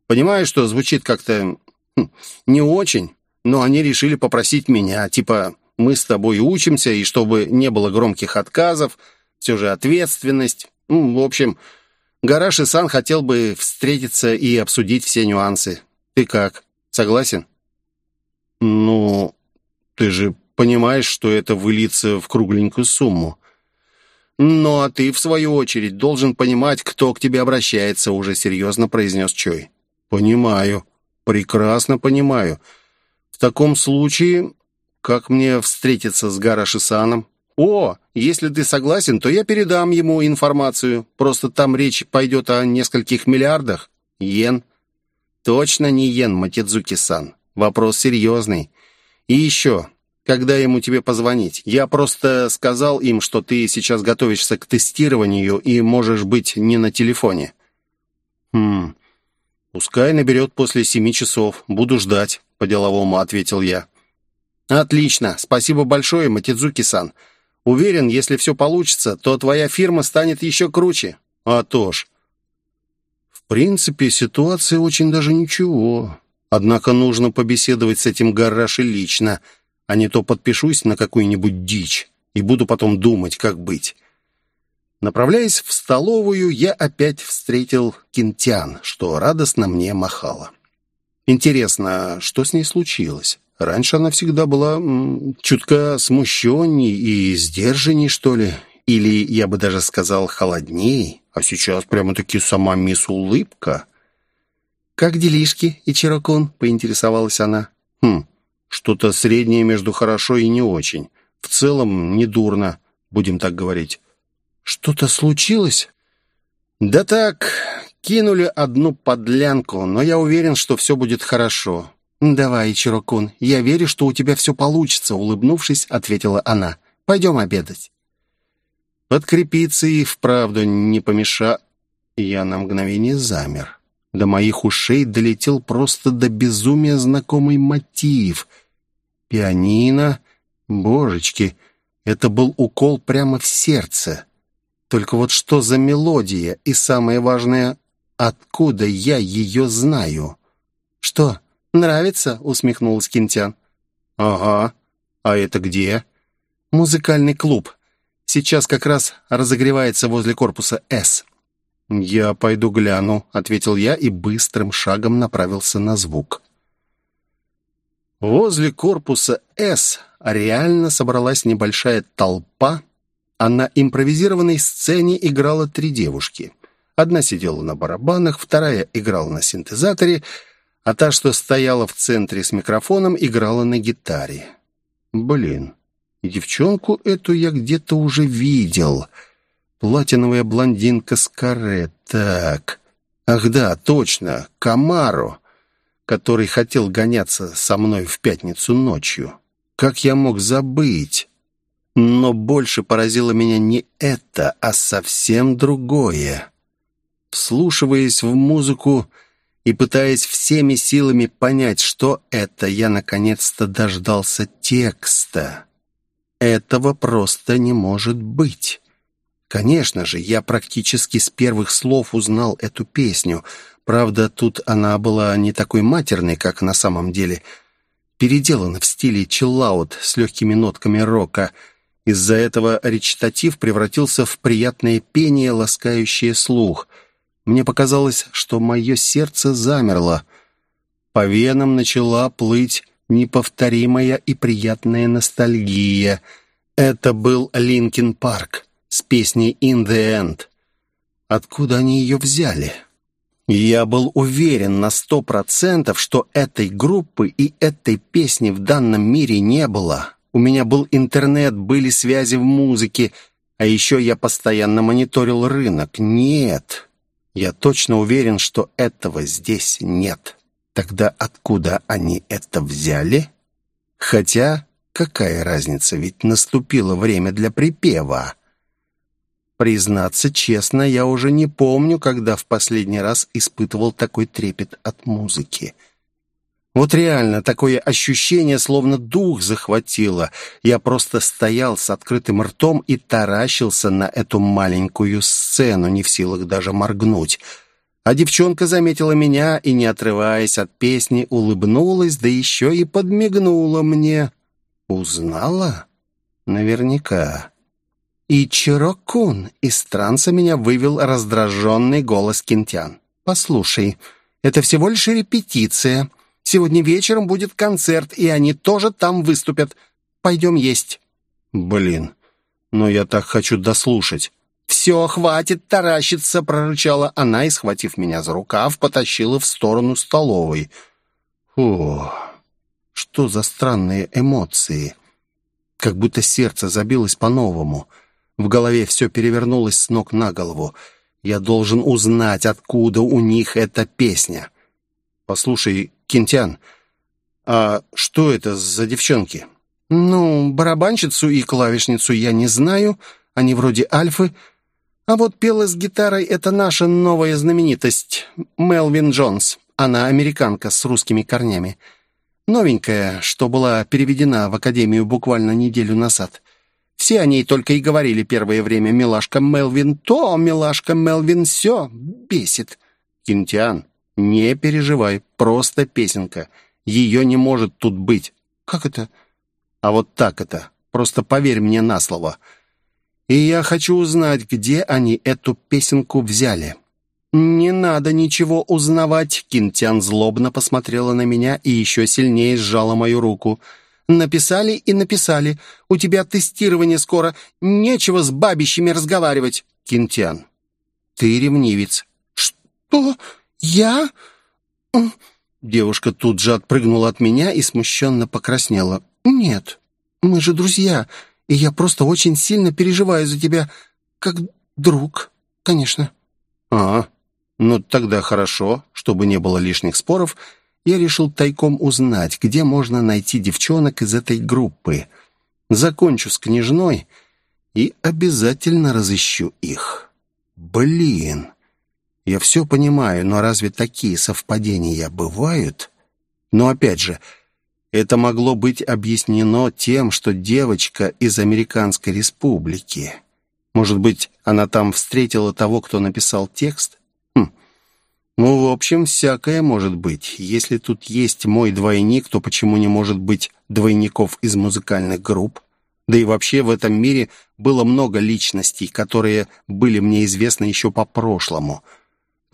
A: Понимаю, что звучит как-то хм, не очень, но они решили попросить меня, типа мы с тобой учимся, и чтобы не было громких отказов, все же ответственность. Ну, в общем, Гараж и Сан хотел бы встретиться и обсудить все нюансы. Ты как, согласен? Ну, ты же понимаешь, что это выльется в кругленькую сумму. «Ну, а ты, в свою очередь, должен понимать, кто к тебе обращается», уже серьезно произнес Чой. «Понимаю. Прекрасно понимаю. В таком случае, как мне встретиться с Гарашисаном?» «О, если ты согласен, то я передам ему информацию. Просто там речь пойдет о нескольких миллиардах. Йен». «Точно не йен, Матидзуки-сан. Вопрос серьезный. И еще, когда ему тебе позвонить. Я просто сказал им, что ты сейчас готовишься к тестированию и можешь быть не на телефоне». «Хм, пускай наберет после семи часов. Буду ждать», — по-деловому ответил я. «Отлично. Спасибо большое, Матидзуки-сан. Уверен, если все получится, то твоя фирма станет еще круче». «А то ж». «В принципе, ситуация очень даже ничего. Однако нужно побеседовать с этим Гараши лично» а не то подпишусь на какую-нибудь дичь и буду потом думать, как быть. Направляясь в столовую, я опять встретил Кинтян, что радостно мне махала. Интересно, что с ней случилось? Раньше она всегда была м, чутка смущенней и сдержанней, что ли. Или, я бы даже сказал, холодней. А сейчас прямо-таки сама мисс Улыбка. «Как делишки, Ичирокун?» — поинтересовалась она. «Хм, что-то среднее между хорошо и не очень. В целом, недурно, будем так говорить». «Что-то случилось?» «Да так, кинули одну подлянку, но я уверен, что все будет хорошо». «Давай, Ичирокун, я верю, что у тебя все получится», — улыбнувшись, ответила она. «Пойдем обедать». Подкрепиться и вправду не помеша... Я на мгновение замер. До моих ушей долетел просто до безумия знакомый мотив. Пианино... Божечки, это был укол прямо в сердце. Только вот что за мелодия? И самое важное, откуда я ее знаю? «Что, нравится?» — усмехнулась Кинтян. «Ага. А это где?» «Музыкальный клуб. Сейчас как раз разогревается возле корпуса «С». «Я пойду гляну», — ответил я и быстрым шагом направился на звук. Возле корпуса «С» реально собралась небольшая толпа, а на импровизированной сцене играло три девушки. Одна сидела на барабанах, вторая играла на синтезаторе, а та, что стояла в центре с микрофоном, играла на гитаре. Блин, девчонку эту я где-то уже видел — Платиновая блондинка с каре. Так. Ах да, точно, Камаро, который хотел гоняться со мной в пятницу ночью. Как я мог забыть? Но больше поразило меня не это, а совсем другое. Вслушиваясь в музыку и пытаясь всеми силами понять, что это, я наконец-то дождался текста. Этого просто не может быть. Конечно же, я практически с первых слов узнал эту песню. Правда, тут она была не такой матерной, как на самом деле. Переделана в стиле чиллаут с легкими нотками рока. Из-за этого речитатив превратился в приятное пение, ласкающее слух. Мне показалось, что мое сердце замерло. По венам начала плыть неповторимая и приятная ностальгия. Это был Linkin Park с песней «In the End». Откуда они ее взяли? Я был уверен на сто процентов, что этой группы и этой песни в данном мире не было. У меня был интернет, были связи в музыке, а еще я постоянно мониторил рынок. Нет, я точно уверен, что этого здесь нет. Тогда откуда они это взяли? Хотя, какая разница, ведь наступило время для припева. Признаться честно, я уже не помню, когда в последний раз испытывал такой трепет от музыки. Вот реально, такое ощущение, словно дух захватило. Я просто стоял с открытым ртом и таращился на эту маленькую сцену, не в силах даже моргнуть. А девчонка заметила меня и, не отрываясь от песни, улыбнулась, да еще и подмигнула мне. Узнала? Наверняка. И Чирокун из транса меня вывел раздраженный голос Кентян. «Послушай, это всего лишь репетиция. Сегодня вечером будет концерт, и они тоже там выступят. Пойдем есть». «Блин, но я так хочу дослушать». «Все, хватит таращиться!» — прорычала она и, схватив меня за рукав, потащила в сторону столовой. Фу, что за странные эмоции! Как будто сердце забилось по-новому — в голове все перевернулось с ног на голову. Я должен узнать, откуда у них эта песня. «Послушай, Кентян, а что это за девчонки?» «Ну, барабанщицу и клавишницу я не знаю. Они вроде Альфы. А вот пела с гитарой — это наша новая знаменитость. Мелвин Джонс. Она американка с русскими корнями. Новенькая, что была переведена в Академию буквально неделю назад. Все о ней только и говорили первое время. «Милашка Мелвин то, милашка Мелвин все». Бесит. Кинтиан, не переживай, просто песенка. Ее не может тут быть. Как это? А вот так это. Просто поверь мне на слово. И я хочу узнать, где они эту песенку взяли. «Не надо ничего узнавать», — Кинтян злобно посмотрела на меня и еще сильнее сжала мою руку.
C: Написали и написали. У тебя тестирование скоро. Нечего с бабищами разговаривать.
A: Кинтян. Ты ревнивец.
C: Что? Я?
A: Девушка тут же отпрыгнула от меня и смущенно покраснела.
C: «Нет, мы же друзья, и я просто очень сильно переживаю за тебя, как друг, конечно».
A: «А, ну тогда хорошо, чтобы не было лишних споров, я решил тайком узнать, где можно найти девчонок из этой группы. Закончу с княжной и обязательно разыщу их. Блин, я все понимаю, но разве такие совпадения бывают? Но опять же, это могло быть объяснено тем, что девочка из Американской Республики. Может быть, она там встретила того, кто написал текст? Хм. Ну, в общем, всякое может быть. Если тут есть мой двойник, то почему не может быть двойников из музыкальных групп? Да и вообще в этом мире было много личностей, которые были мне известны еще по прошлому.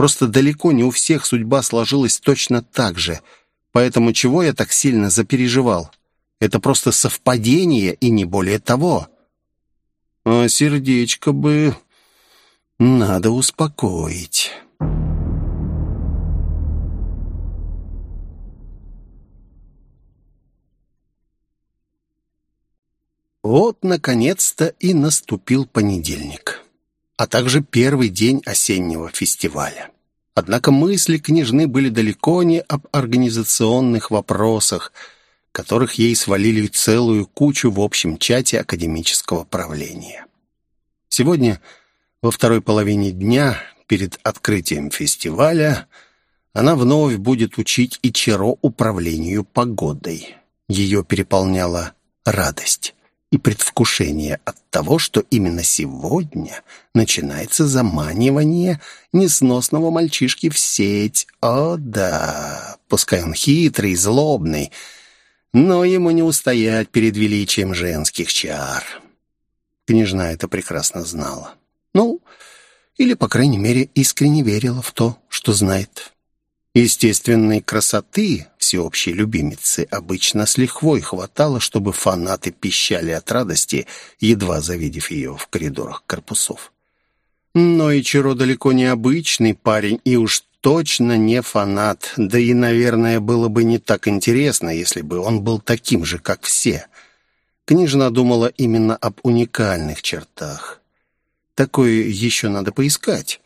A: Просто далеко не у всех судьба сложилась точно так же – Поэтому чего я так сильно запереживал? Это просто совпадение и не более того. А сердечко бы надо успокоить. Вот, наконец-то, и наступил понедельник, а также первый день осеннего фестиваля. Однако мысли княжны были далеко не об организационных вопросах, которых ей свалили целую кучу в общем чате академического правления. Сегодня, во второй половине дня, перед открытием фестиваля, она вновь будет учить Ичиро управлению погодой. Ее переполняла радость и предвкушение от того, что именно сегодня начинается заманивание несносного мальчишки в сеть. О да, пускай он хитрый, злобный, но ему не устоять перед величием женских чар. Княжна это прекрасно знала. Ну, или, по крайней мере, искренне верила в то, что знает. Естественной красоты всеобщей любимицы обычно с лихвой хватало, чтобы фанаты пищали от радости, едва завидев ее в коридорах корпусов. Но Ичиро далеко не обычный парень и уж точно не фанат, да и, наверное, было бы не так интересно, если бы он был таким же, как все. Княжна думала именно об уникальных чертах. Такое еще надо поискать.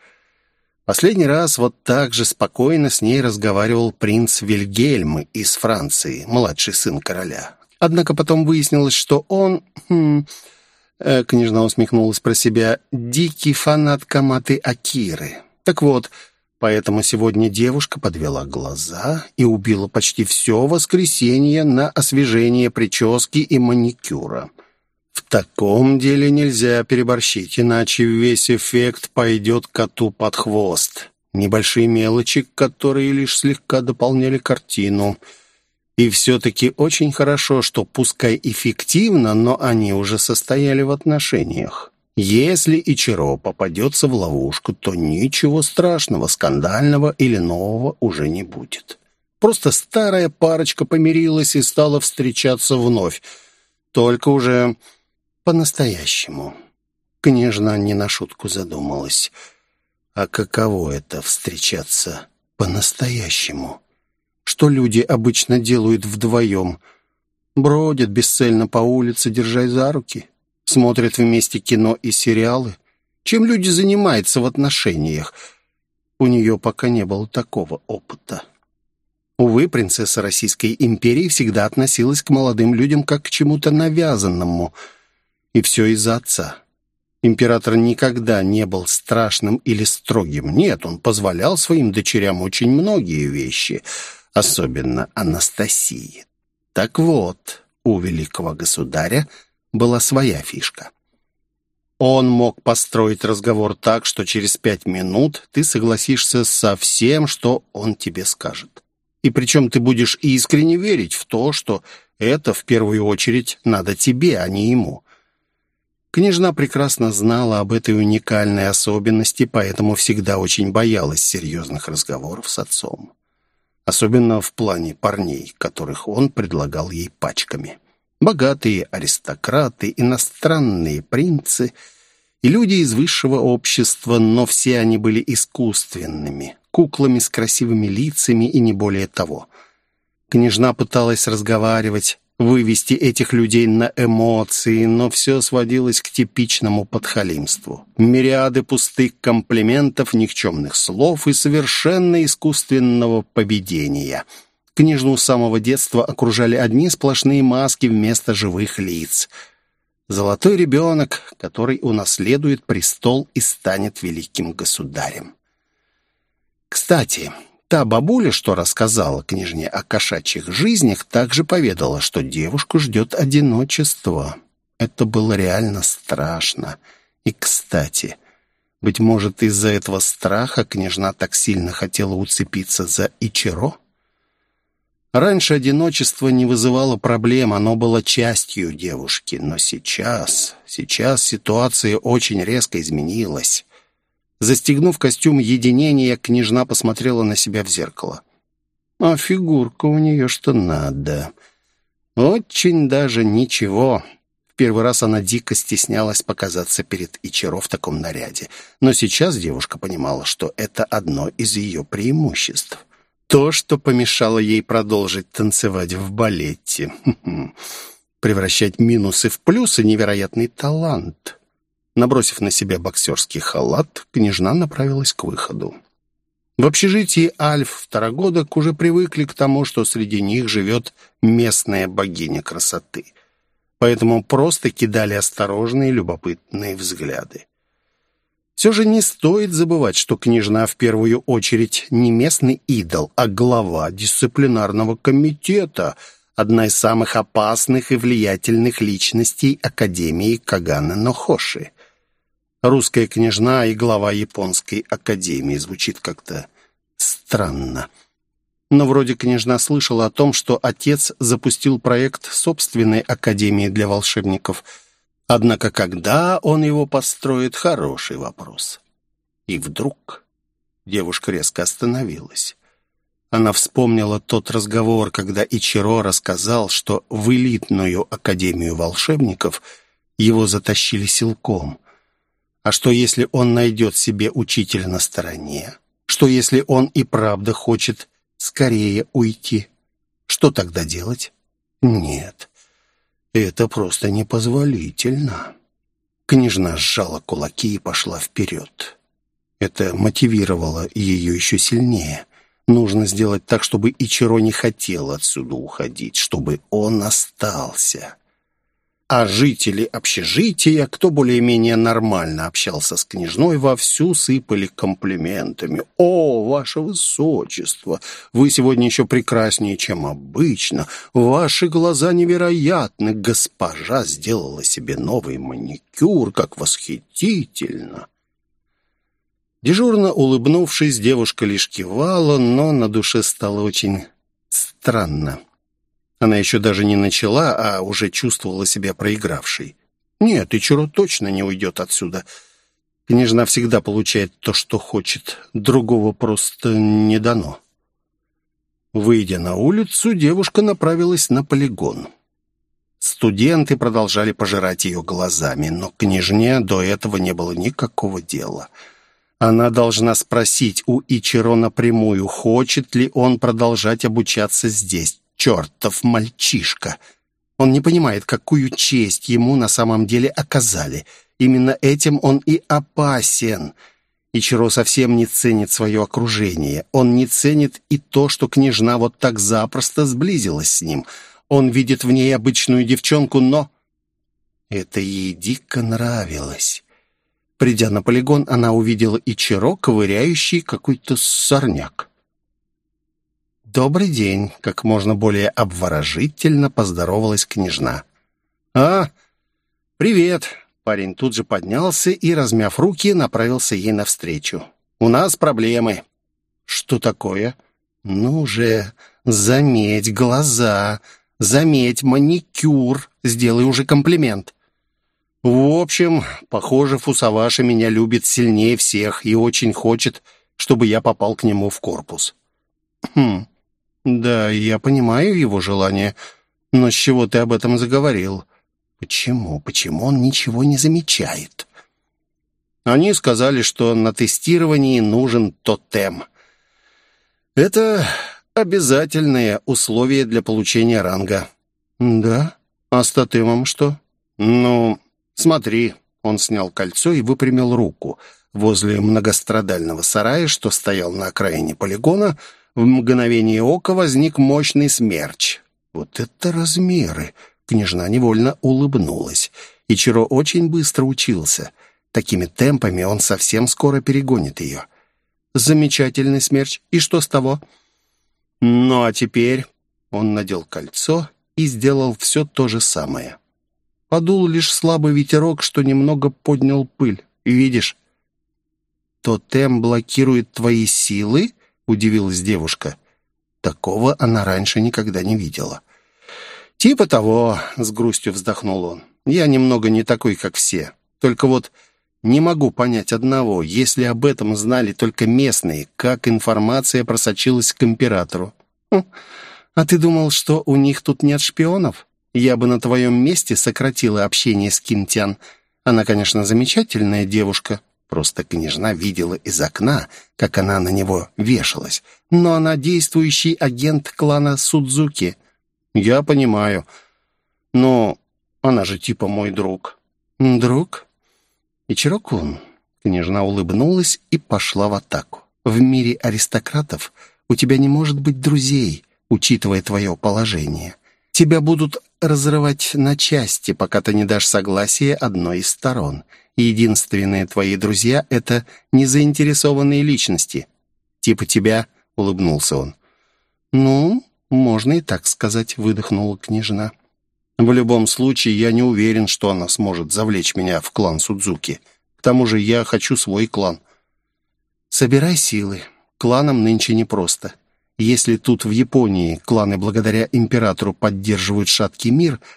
A: Последний раз вот так же спокойно с ней разговаривал принц Вильгельм из Франции, младший сын короля. Однако потом выяснилось, что он... Хм, э, княжна усмехнулась про себя. «Дикий фанат Каматы Акиры». Так вот, поэтому сегодня девушка подвела глаза и убила почти все воскресенье на освежение прически и маникюра. В таком деле нельзя переборщить, иначе весь эффект пойдет коту под хвост. Небольшие мелочи, которые лишь слегка дополняли картину. И все-таки очень хорошо, что пускай эффективно, но они уже состояли в отношениях. Если Ичиро попадется в ловушку, то ничего страшного, скандального или нового уже не будет. Просто старая парочка помирилась и стала встречаться вновь. Только уже по-настоящему. Княжна не на шутку задумалась. А каково это встречаться по-настоящему? Что люди обычно делают вдвоем? Бродят бесцельно по улице, держась за руки? Смотрят вместе кино и сериалы? Чем люди занимаются в отношениях? У нее пока не было такого опыта. Увы, принцесса Российской империи всегда относилась к молодым людям как к чему-то навязанному – и все из-за отца. Император никогда не был страшным или строгим. Нет, он позволял своим дочерям очень многие вещи, особенно Анастасии. Так вот, у великого государя была своя фишка. Он мог построить разговор так, что через пять минут ты согласишься со всем, что он тебе скажет. И причем ты будешь искренне верить в то, что это в первую очередь надо тебе, а не ему. Княжна прекрасно знала об этой уникальной особенности, поэтому всегда очень боялась серьезных разговоров с отцом. Особенно в плане парней, которых он предлагал ей пачками. Богатые аристократы, иностранные принцы и люди из высшего общества, но все они были искусственными, куклами с красивыми лицами и не более того. Княжна пыталась разговаривать, вывести этих людей на эмоции, но все сводилось к типичному подхалимству. Мириады пустых комплиментов, никчемных слов и совершенно искусственного поведения. Княжну с самого детства окружали одни сплошные маски вместо живых лиц. Золотой ребенок, который унаследует престол и станет великим государем. Кстати, Та бабуля, что рассказала княжне о кошачьих жизнях, также поведала, что девушку ждет одиночество. Это было реально страшно. И, кстати, быть может, из-за этого страха княжна так сильно хотела уцепиться за Ичиро? Раньше одиночество не вызывало проблем, оно было частью девушки. Но сейчас, сейчас ситуация очень резко изменилась. Застегнув костюм единения, княжна посмотрела на себя в зеркало. А фигурка у нее что надо. Очень даже ничего. В первый раз она дико стеснялась показаться перед Ичаро в таком наряде. Но сейчас девушка понимала, что это одно из ее преимуществ. То, что помешало ей продолжить танцевать в балете. Превращать минусы в плюсы — невероятный талант. Набросив на себя боксерский халат, княжна направилась к выходу. В общежитии Альф Второгодок уже привыкли к тому, что среди них живет местная богиня красоты. Поэтому просто кидали осторожные любопытные взгляды. Все же не стоит забывать, что княжна в первую очередь не местный идол, а глава дисциплинарного комитета, одна из самых опасных и влиятельных личностей Академии Каганы Нохоши. Русская княжна и глава японской академии. Звучит как-то странно. Но вроде княжна слышала о том, что отец запустил проект собственной академии для волшебников. Однако когда он его построит, хороший вопрос. И вдруг девушка резко остановилась. Она вспомнила тот разговор, когда Ичиро рассказал, что в элитную академию волшебников его затащили силком. А что, если он найдет себе учителя на стороне? Что, если он и правда хочет скорее уйти? Что тогда делать? Нет, это просто непозволительно. Княжна сжала кулаки и пошла вперед. Это мотивировало ее еще сильнее. Нужно сделать так, чтобы Ичиро не хотел отсюда уходить, чтобы он остался а жители общежития, кто более-менее нормально общался с княжной, вовсю сыпали комплиментами. «О, ваше высочество! Вы сегодня еще прекраснее, чем обычно. Ваши глаза невероятны. Госпожа сделала себе новый маникюр, как восхитительно!» Дежурно улыбнувшись, девушка лишь кивала, но на душе стало очень странно. Она еще даже не начала, а уже чувствовала себя проигравшей. Нет, Ичиро точно не уйдет отсюда. Княжна всегда получает то, что хочет. Другого просто не дано. Выйдя на улицу, девушка направилась на полигон. Студенты продолжали пожирать ее глазами, но княжне до этого не было никакого дела. Она должна спросить у Ичиро напрямую, хочет ли он продолжать обучаться здесь чертов мальчишка. Он не понимает, какую честь ему на самом деле оказали. Именно этим он и опасен. Ичиро совсем не ценит свое окружение. Он не ценит и то, что княжна вот так запросто сблизилась с ним. Он видит в ней обычную девчонку, но... Это ей дико нравилось. Придя на полигон, она увидела Ичиро, ковыряющий какой-то сорняк. «Добрый день», — как можно более обворожительно поздоровалась княжна. «А, привет!» Парень тут же поднялся и, размяв руки, направился ей навстречу. «У нас проблемы». «Что такое?» «Ну же, заметь глаза, заметь маникюр, сделай уже комплимент». «В общем, похоже, Фусаваши меня любит сильнее всех и очень хочет, чтобы я попал к нему в корпус». «Хм, «Да, я понимаю его желание. Но с чего ты об этом заговорил?»
B: «Почему? Почему он ничего не замечает?»
A: Они сказали, что на тестировании нужен тотем. Это обязательное условие для получения ранга.
B: «Да? А с тотемом что?»
A: «Ну, смотри». Он снял кольцо и выпрямил руку. Возле многострадального сарая, что стоял на окраине полигона, в мгновение ока возник мощный смерч.
B: «Вот это размеры!» Княжна невольно улыбнулась. Ичиро очень быстро учился. Такими темпами он совсем скоро перегонит ее.
A: «Замечательный смерч. И что с того?» «Ну, а теперь...» Он надел кольцо и сделал все то же самое. Подул лишь слабый ветерок, что немного поднял пыль. Видишь, тотем блокирует твои силы?» — удивилась девушка. Такого она раньше никогда не видела. «Типа того», — с грустью вздохнул он. «Я немного не такой, как все. Только вот не могу понять одного. Если об этом знали только местные, как информация просочилась к императору?» хм, «А ты думал, что у них тут нет шпионов? Я бы на твоем месте сократила общение с Кинтян. Она, конечно, замечательная девушка, Просто княжна видела из окна, как она на него вешалась. Но она действующий агент клана Судзуки. Я понимаю. Но она же типа мой друг.
B: Друг?
A: Ичирокун. Княжна улыбнулась и пошла в атаку. В мире аристократов у тебя не может быть друзей, учитывая твое положение. Тебя будут разрывать на части, пока ты не дашь согласия одной из сторон — единственные твои друзья — это незаинтересованные личности. Типа тебя, — улыбнулся он. «Ну, можно и так сказать», — выдохнула княжна. «В любом случае, я не уверен, что она сможет завлечь меня в клан Судзуки. К тому же я хочу свой клан». «Собирай силы. Кланам нынче непросто. Если тут в Японии кланы благодаря императору поддерживают шаткий мир —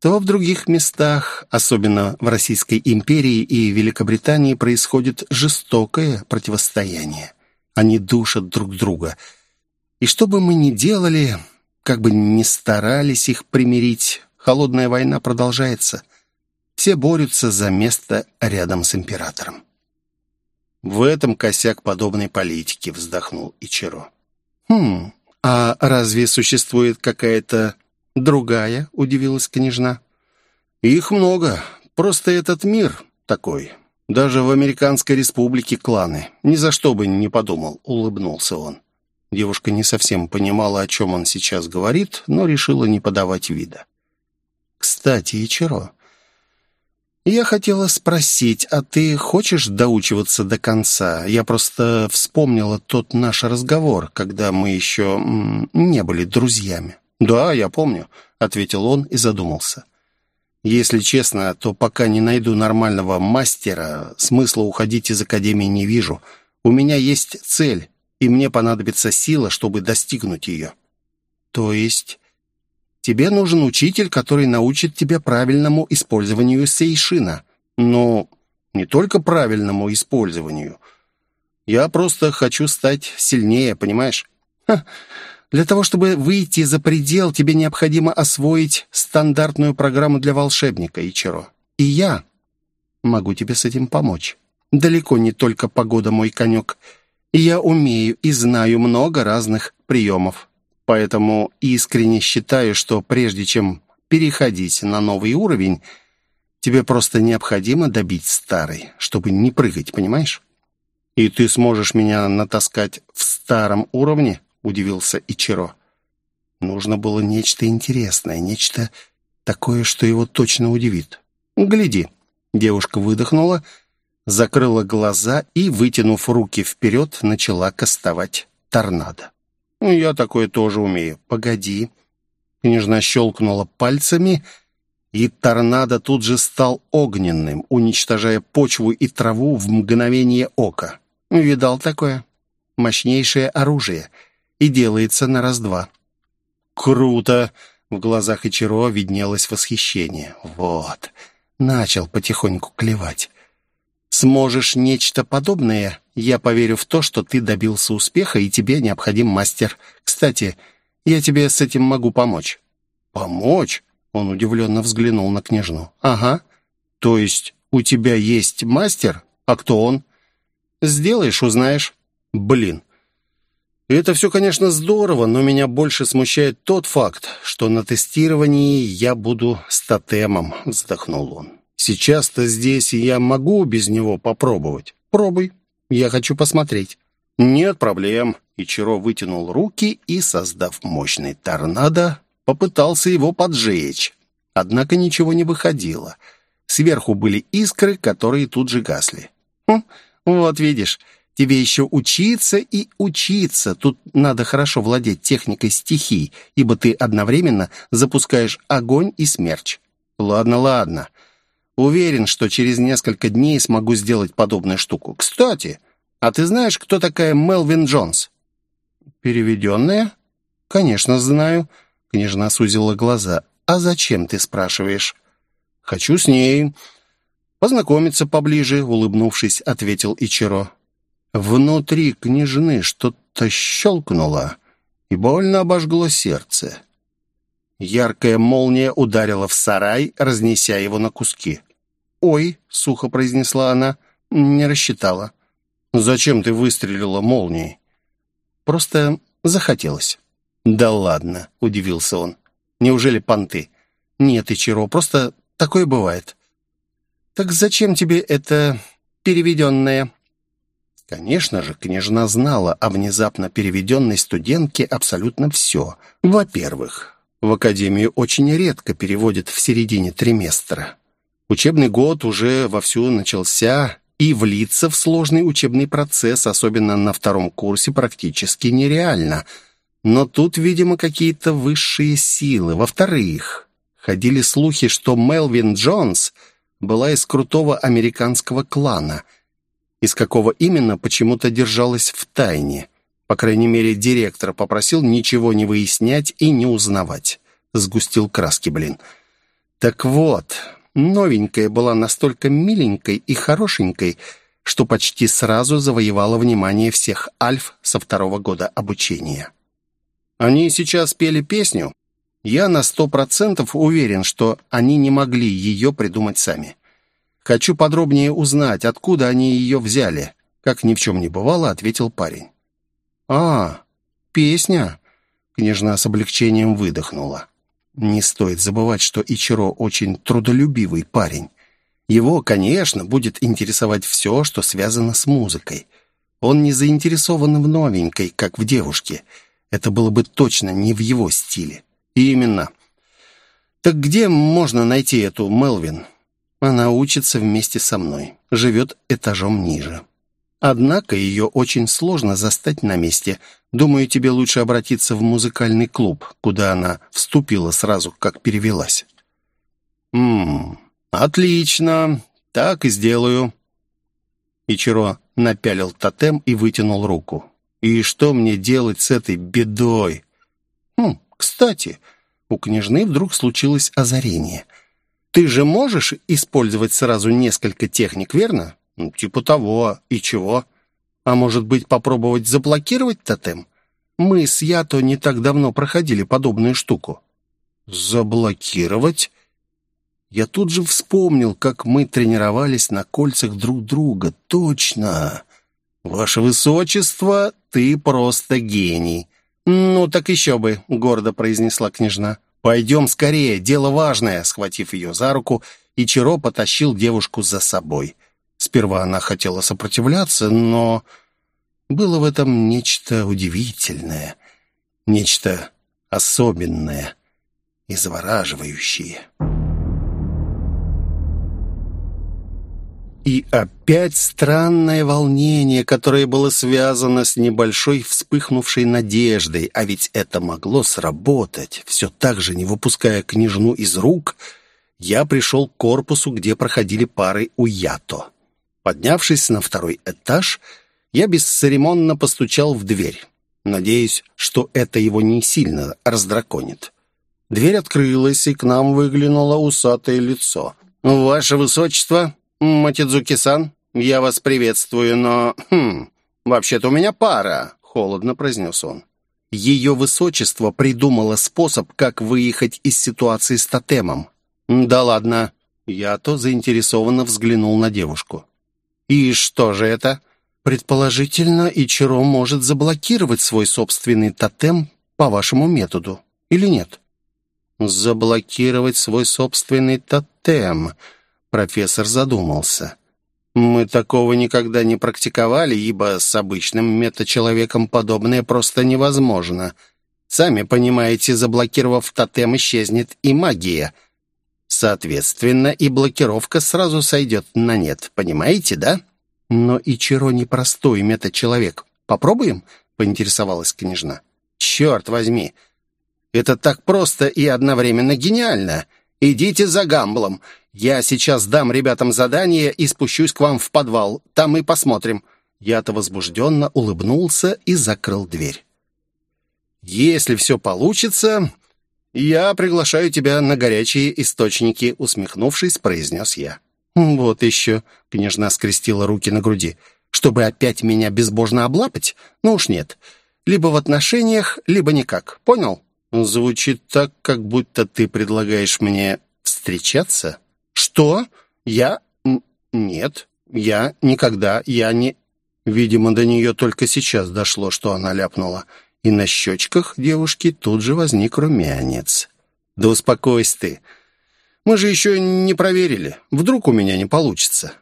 A: то в других местах, особенно в Российской империи и Великобритании, происходит жестокое противостояние. Они душат друг друга. И что бы мы ни делали, как бы ни старались их примирить, холодная война продолжается. Все борются за место рядом с императором. В этом косяк подобной политики, вздохнул Ичиро. Хм, а разве существует какая-то «Другая?» — удивилась княжна. «Их много. Просто этот мир такой. Даже в Американской республике кланы. Ни за что бы не подумал», — улыбнулся он. Девушка не совсем понимала, о чем он сейчас говорит, но решила не подавать вида. «Кстати, Ичиро, я хотела спросить, а ты хочешь доучиваться до конца? Я просто вспомнила тот наш разговор, когда мы еще не были друзьями». «Да, я помню», — ответил он и задумался. «Если честно, то пока не найду нормального мастера, смысла уходить из академии не вижу. У меня есть цель, и мне понадобится сила, чтобы достигнуть ее». «То есть...» «Тебе нужен учитель, который научит тебя правильному использованию сейшина». «Но не только правильному использованию. Я просто хочу стать сильнее, понимаешь?» Ха. Для того, чтобы выйти за предел, тебе необходимо освоить стандартную программу для волшебника, Ичиро. И я могу тебе с этим помочь. Далеко не только погода мой конек. Я умею и знаю много разных приемов. Поэтому искренне считаю, что прежде чем переходить на новый уровень, тебе просто необходимо добить старый, чтобы не прыгать, понимаешь? И ты сможешь меня натаскать в старом уровне, — удивился Ичиро. Нужно было нечто интересное, нечто такое, что его точно удивит. «Гляди». Девушка выдохнула, закрыла глаза и, вытянув руки вперед, начала кастовать торнадо. «Ну, «Я такое тоже умею. Погоди». Княжна щелкнула пальцами, и торнадо тут же стал огненным, уничтожая почву и траву в мгновение ока. «Видал такое? Мощнейшее оружие — и делается на раз-два. «Круто!» — в глазах Ичиро виднелось восхищение. «Вот!» — начал потихоньку клевать. «Сможешь нечто подобное, я поверю в то, что ты добился успеха, и тебе необходим мастер. Кстати, я тебе с этим могу помочь». «Помочь?» — он удивленно взглянул на княжну. «Ага. То есть у тебя есть мастер? А кто он?» «Сделаешь, узнаешь». «Блин, это все, конечно, здорово, но меня больше смущает тот факт, что на тестировании я буду с тотемом», — вздохнул он. «Сейчас-то здесь я могу без него попробовать. Пробуй. Я хочу посмотреть». «Нет проблем». Ичиро вытянул руки и, создав мощный торнадо, попытался его поджечь. Однако ничего не выходило. Сверху были искры, которые тут же гасли. «Хм, вот видишь, Тебе еще учиться и учиться. Тут надо хорошо владеть техникой стихий, ибо ты одновременно запускаешь огонь и смерч. Ладно, ладно. Уверен, что через несколько дней смогу сделать подобную штуку. Кстати, а ты знаешь, кто такая Мелвин Джонс? Переведенная? Конечно, знаю. Княжна сузила глаза. А зачем ты спрашиваешь? Хочу с ней познакомиться поближе, улыбнувшись, ответил Ичиро. Внутри княжны что-то щелкнуло и больно обожгло сердце. Яркая молния ударила в сарай, разнеся его на куски. «Ой», — сухо произнесла она, — «не рассчитала». «Зачем ты выстрелила молнией?» «Просто захотелось». «Да ладно», — удивился он. «Неужели понты?» «Нет, Ичиро, просто такое бывает». «Так зачем тебе это переведенное?» Конечно же, княжна знала о внезапно переведенной студентке абсолютно все. Во-первых, в академию очень редко переводят в середине триместра. Учебный год уже вовсю начался, и влиться в сложный учебный процесс, особенно на втором курсе, практически нереально. Но тут, видимо, какие-то высшие силы. Во-вторых, ходили слухи, что Мелвин Джонс была из крутого американского клана – из какого именно, почему-то держалась в тайне. По крайней мере, директор попросил ничего не выяснять и не узнавать. Сгустил краски, блин. Так вот, новенькая была настолько миленькой и хорошенькой, что почти сразу завоевала внимание всех альф со второго года обучения. Они сейчас пели песню. Я на сто процентов уверен, что они не могли ее придумать сами. Хочу подробнее узнать, откуда они ее взяли». Как ни в чем не бывало, ответил парень. «А, песня?» Княжна с облегчением выдохнула. Не стоит забывать, что Ичиро очень трудолюбивый парень. Его, конечно, будет интересовать все, что связано с музыкой. Он не заинтересован в новенькой, как в девушке. Это было бы точно не в его стиле. именно. Так где можно найти эту Мелвин? Она учится вместе со мной, живет этажом ниже. Однако ее очень сложно застать на месте. Думаю, тебе лучше обратиться в музыкальный клуб, куда она вступила сразу, как перевелась». «Ммм, отлично, так и сделаю». Ичиро напялил тотем и вытянул руку. «И что мне делать с этой бедой?» «Хм, кстати, у княжны вдруг случилось озарение. Ты же можешь использовать сразу несколько техник, верно? Ну, типа того. И чего? А может быть, попробовать заблокировать тотем? Мы с Ято не так давно проходили подобную штуку. Заблокировать? Я тут же вспомнил, как мы тренировались на кольцах друг друга. Точно. Ваше Высочество, ты просто гений. Ну, так еще бы, гордо произнесла княжна. «Пойдем скорее, дело важное!» Схватив ее за руку, Ичиро потащил девушку за собой. Сперва она хотела сопротивляться, но было в этом нечто удивительное, нечто особенное и завораживающее. И опять странное волнение, которое было связано с небольшой вспыхнувшей надеждой, а ведь это могло сработать. Все так же, не выпуская княжну из рук, я пришел к корпусу, где проходили пары у Ято. Поднявшись на второй этаж, я бесцеремонно постучал в дверь. Надеюсь, что это его не сильно раздраконит. Дверь открылась, и к нам выглянуло усатое лицо. «Ваше Высочество!» «Матидзуки-сан, я вас приветствую, но... Хм, вообще-то у меня пара», — холодно произнес он. Ее высочество придумало способ, как выехать из ситуации с тотемом. Да ладно. Я то заинтересованно взглянул на девушку. И что же это? Предположительно, Ичиро может заблокировать свой собственный тотем по вашему методу. Или нет? Заблокировать свой собственный тотем. Профессор задумался. Мы такого никогда не практиковали, ибо с обычным метачеловеком подобное просто невозможно. Сами понимаете, заблокировав тотем, исчезнет и магия. Соответственно, и блокировка сразу сойдет на нет, понимаете, да? Но и Чиро непростой метачеловек. Попробуем? Поинтересовалась княжна. Черт возьми! Это так просто и одновременно гениально. Идите за Гамблом. Я сейчас дам ребятам задание и спущусь к вам в подвал. Там и посмотрим». Я-то возбужденно улыбнулся и закрыл дверь. «Если все получится, я приглашаю тебя на горячие источники», усмехнувшись, произнес я. «Вот еще», — княжна скрестила руки на груди, «чтобы опять меня безбожно облапать? Ну уж нет. Либо в отношениях, либо никак. Понял?» «Звучит так, как будто ты предлагаешь мне встречаться?» «Что? Я? Нет, я никогда, я не...» Видимо, до нее только сейчас дошло, что она ляпнула. И на щечках девушки тут же возник румянец. «Да успокойся ты. Мы же еще не проверили. Вдруг у меня не получится».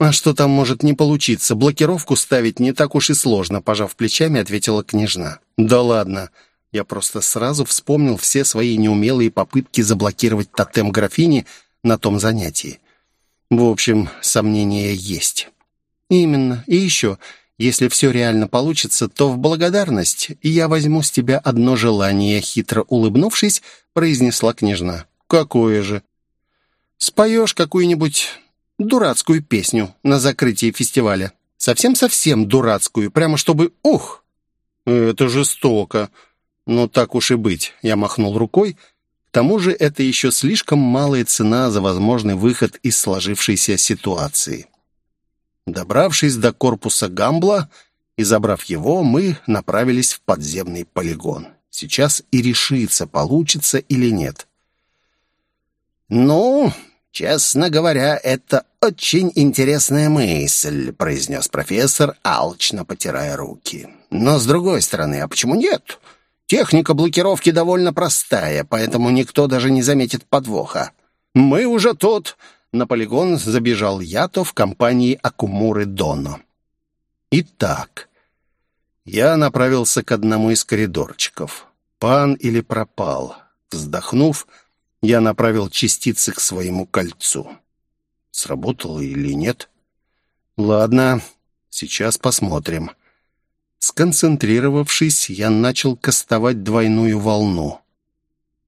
A: «А что там может не получиться? Блокировку ставить не так уж и сложно», пожав плечами, ответила княжна. «Да ладно». Я просто сразу вспомнил все свои неумелые попытки заблокировать тотем графини на том занятии. В общем, сомнения есть. Именно. И еще, если все реально получится, то в благодарность я возьму с тебя одно желание, хитро улыбнувшись, произнесла княжна. Какое же? Споешь какую-нибудь дурацкую песню на закрытии фестиваля. Совсем-совсем дурацкую, прямо чтобы... Ух! Это жестоко. Ну, так уж и быть. Я махнул рукой, тому же это еще слишком малая цена за возможный выход из сложившейся ситуации. Добравшись до корпуса Гамбла и забрав его, мы направились в подземный полигон. Сейчас и решиться, получится или нет.
B: «Ну, честно говоря, это очень интересная мысль», произнес профессор, алчно потирая руки. «Но с другой стороны, а почему нет?» Техника блокировки довольно простая, поэтому никто даже не заметит подвоха. Мы уже тут. На полигон забежал Ято в компании Акумуры Доно. Итак, я направился к одному из коридорчиков. Пан или пропал. Вздохнув, я направил частицы к своему кольцу. Сработало или нет? Ладно, сейчас посмотрим. Сконцентрировавшись, я начал кастовать двойную волну.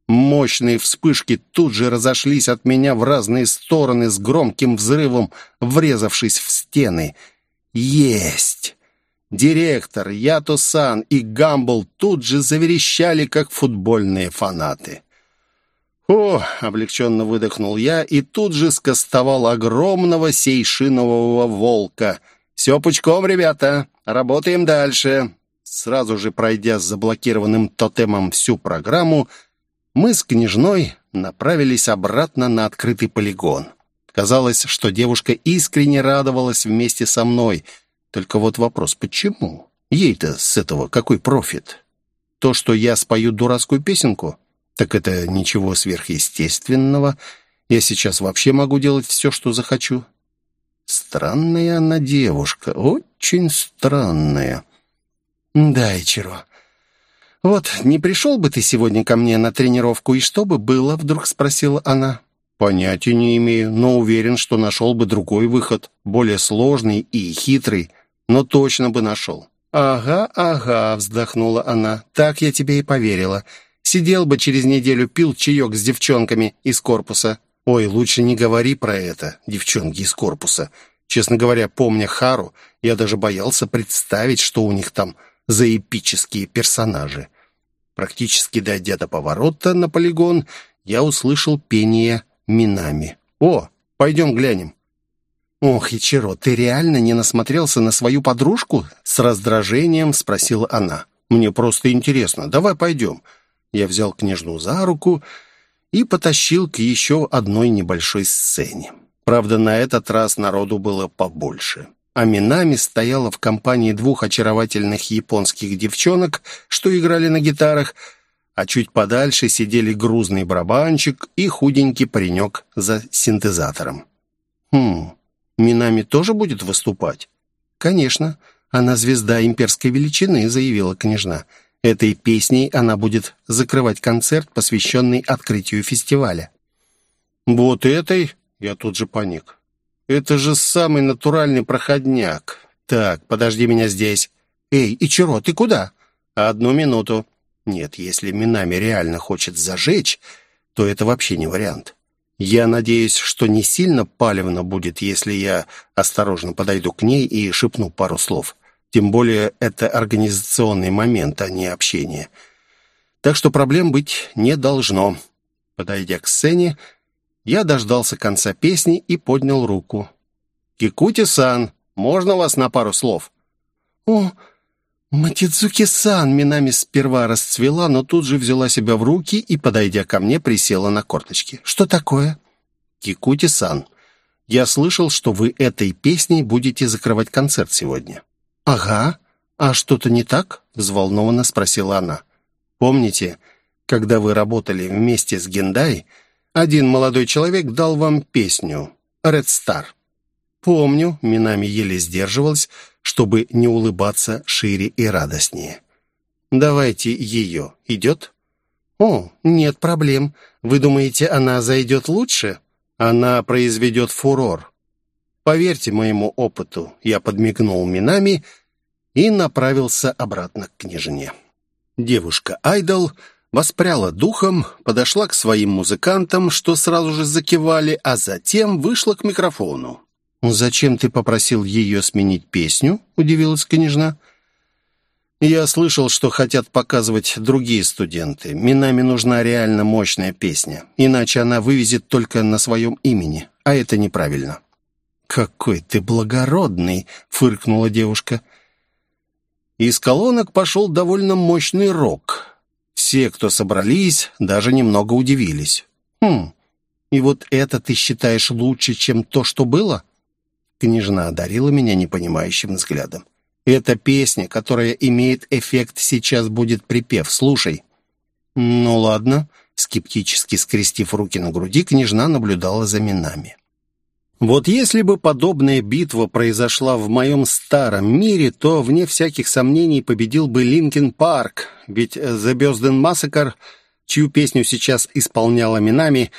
B: Мощные вспышки тут же разошлись от меня в разные стороны с громким взрывом, врезавшись в стены. Есть! Директор, Ято-сан и Гамбл тут же заверещали, как футбольные фанаты. «О!» — облегченно выдохнул я и тут же скостовал огромного сейшинового волка. «Все пучком, ребята! Работаем дальше. Сразу же пройдя с заблокированным тотемом всю программу, мы с княжной направились обратно на открытый полигон. Казалось, что девушка искренне радовалась вместе со мной. Только вот вопрос, почему? Ей-то с этого какой профит? То, что я спою дурацкую песенку? Так это ничего сверхъестественного. Я сейчас вообще могу делать все, что захочу. Странная она девушка, очень странная. Да, Ичиро. Вот, не пришел бы ты сегодня ко мне на тренировку, и что бы было, вдруг спросила она. Понятия не имею, но уверен, что нашел бы другой выход, более сложный и хитрый, но точно бы нашел. «Ага, ага», — вздохнула она, — «так я тебе и поверила. Сидел бы через неделю, пил чаек с девчонками из корпуса. «Ой, лучше не говори про это, девчонки из корпуса. Честно говоря, помня Хару, я даже боялся представить, что у них там за эпические персонажи». Практически дойдя до поворота на полигон, я услышал пение Минами. «О, пойдем глянем». «Ох, Ичиро, ты реально не насмотрелся на свою подружку?» С раздражением спросила она.
A: Мне просто интересно. Давай пойдем». Я взял княжну за руку и потащил к еще одной небольшой сцене. Правда, на этот раз народу было побольше. А Минами стояла в компании двух очаровательных японских девчонок, что играли на гитарах, а чуть подальше сидели грузный барабанщик и худенький паренек за синтезатором. «Хм, Минами тоже будет выступать?» «Конечно, она звезда имперской величины», — заявила княжна. «Этой песней она будет закрывать концерт, посвященный открытию фестиваля». «Вот этой?» — я тут же паник. «Это же самый натуральный проходняк. Так, подожди меня здесь». «Эй, Ичиро, ты куда?» «Одну минуту». Нет, если Минами реально хочет зажечь, то это вообще не вариант. Я надеюсь, что не сильно палевно будет, если я осторожно подойду к ней и шепну пару слов. Тем более это организационный момент, а не общение. Так что проблем быть не должно. Подойдя к сцене, я дождался конца песни и поднял руку. «Кикути-сан, можно вас на пару слов?»
C: «О, Матидзуки-сан Минами сперва расцвела, но тут же взяла себя в руки и, подойдя ко мне, присела на корточки. «Что такое?»
A: «Кикути-сан, я слышал, что вы этой песней будете закрывать концерт сегодня».
C: «Ага. А что-то не так?» — взволнованно спросила она.
A: «Помните, когда вы работали вместе с Гендай, один молодой человек дал вам песню «Ред Стар»?» «Помню», — Минами еле сдерживалась, чтобы не улыбаться шире и радостнее. «Давайте ее. Идет?»
C: «О, нет проблем. Вы думаете, она зайдет лучше?»
A: «Она произведет фурор. Поверьте моему опыту». Я подмигнул Минами и направился обратно к княжне. Девушка-айдол воспряла духом, подошла к своим музыкантам, что сразу же закивали, а затем вышла к микрофону.
C: «Зачем ты попросил ее сменить песню?» — удивилась княжна.
A: «Я слышал, что хотят показывать другие студенты. Минами нужна реально мощная песня, иначе она вывезет только на своем имени, а это неправильно».
C: «Какой ты благородный!» — фыркнула девушка.
A: Из колонок пошел довольно мощный рок. Все, кто собрались, даже немного удивились.
C: «Хм, и вот это ты считаешь лучше, чем то, что было?»
A: Княжна одарила меня непонимающим взглядом. «Это песня, которая имеет эффект «сейчас будет припев». Слушай».
C: «Ну ладно», — скептически скрестив руки на груди, княжна наблюдала за минами.
A: Вот если бы подобная битва произошла в моем старом мире, то, вне всяких сомнений, победил бы Linkin Park, ведь The Безден Massacre, чью песню сейчас исполняла Минами,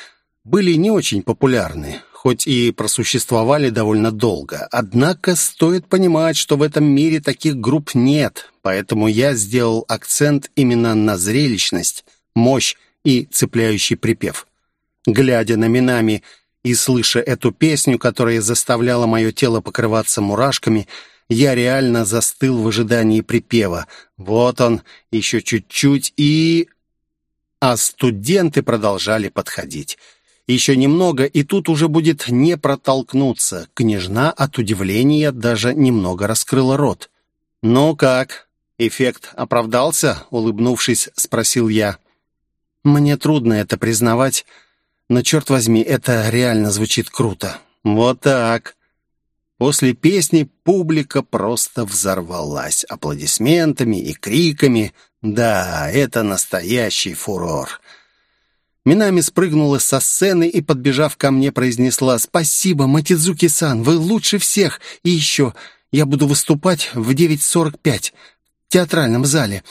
A: были не очень популярны хоть и просуществовали довольно долго. Однако стоит понимать, что в этом мире таких групп нет, поэтому я сделал акцент именно на зрелищность, мощь и цепляющий припев. Глядя на Минами и слыша эту песню, которая заставляла мое тело покрываться мурашками, я реально застыл в ожидании припева. Вот он, еще чуть-чуть, и... А студенты продолжали подходить. Еще немного, и тут уже будет не протолкнуться. Княжна от удивления даже немного раскрыла рот. «Ну как? Эффект оправдался?» — улыбнувшись, спросил я.
C: «Мне трудно это признавать, но, черт возьми, это реально звучит круто».
A: «Вот так». После песни публика просто взорвалась аплодисментами и криками. Да, это настоящий фурор. Минами спрыгнула со сцены и, подбежав ко мне, произнесла «Спасибо, Матидзуки-сан, вы лучше всех! И еще, я буду выступать в 9.45 в театральном зале.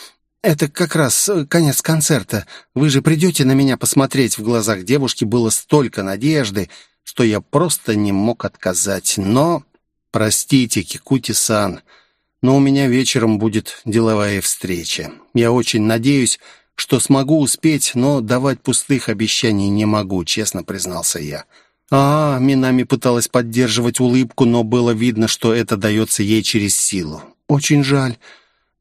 A: Это как раз э, конец концерта. Вы же придете на меня посмотреть?» В глазах девушки было столько надежды, что я просто не мог отказать. Но, простите, Кикути-сан, но у меня вечером будет деловая встреча. Я очень надеюсь, что смогу успеть, но давать пустых обещаний не могу, честно признался я. А, Минами пыталась поддерживать улыбку, но было видно, что это дается ей через силу.
C: Очень жаль,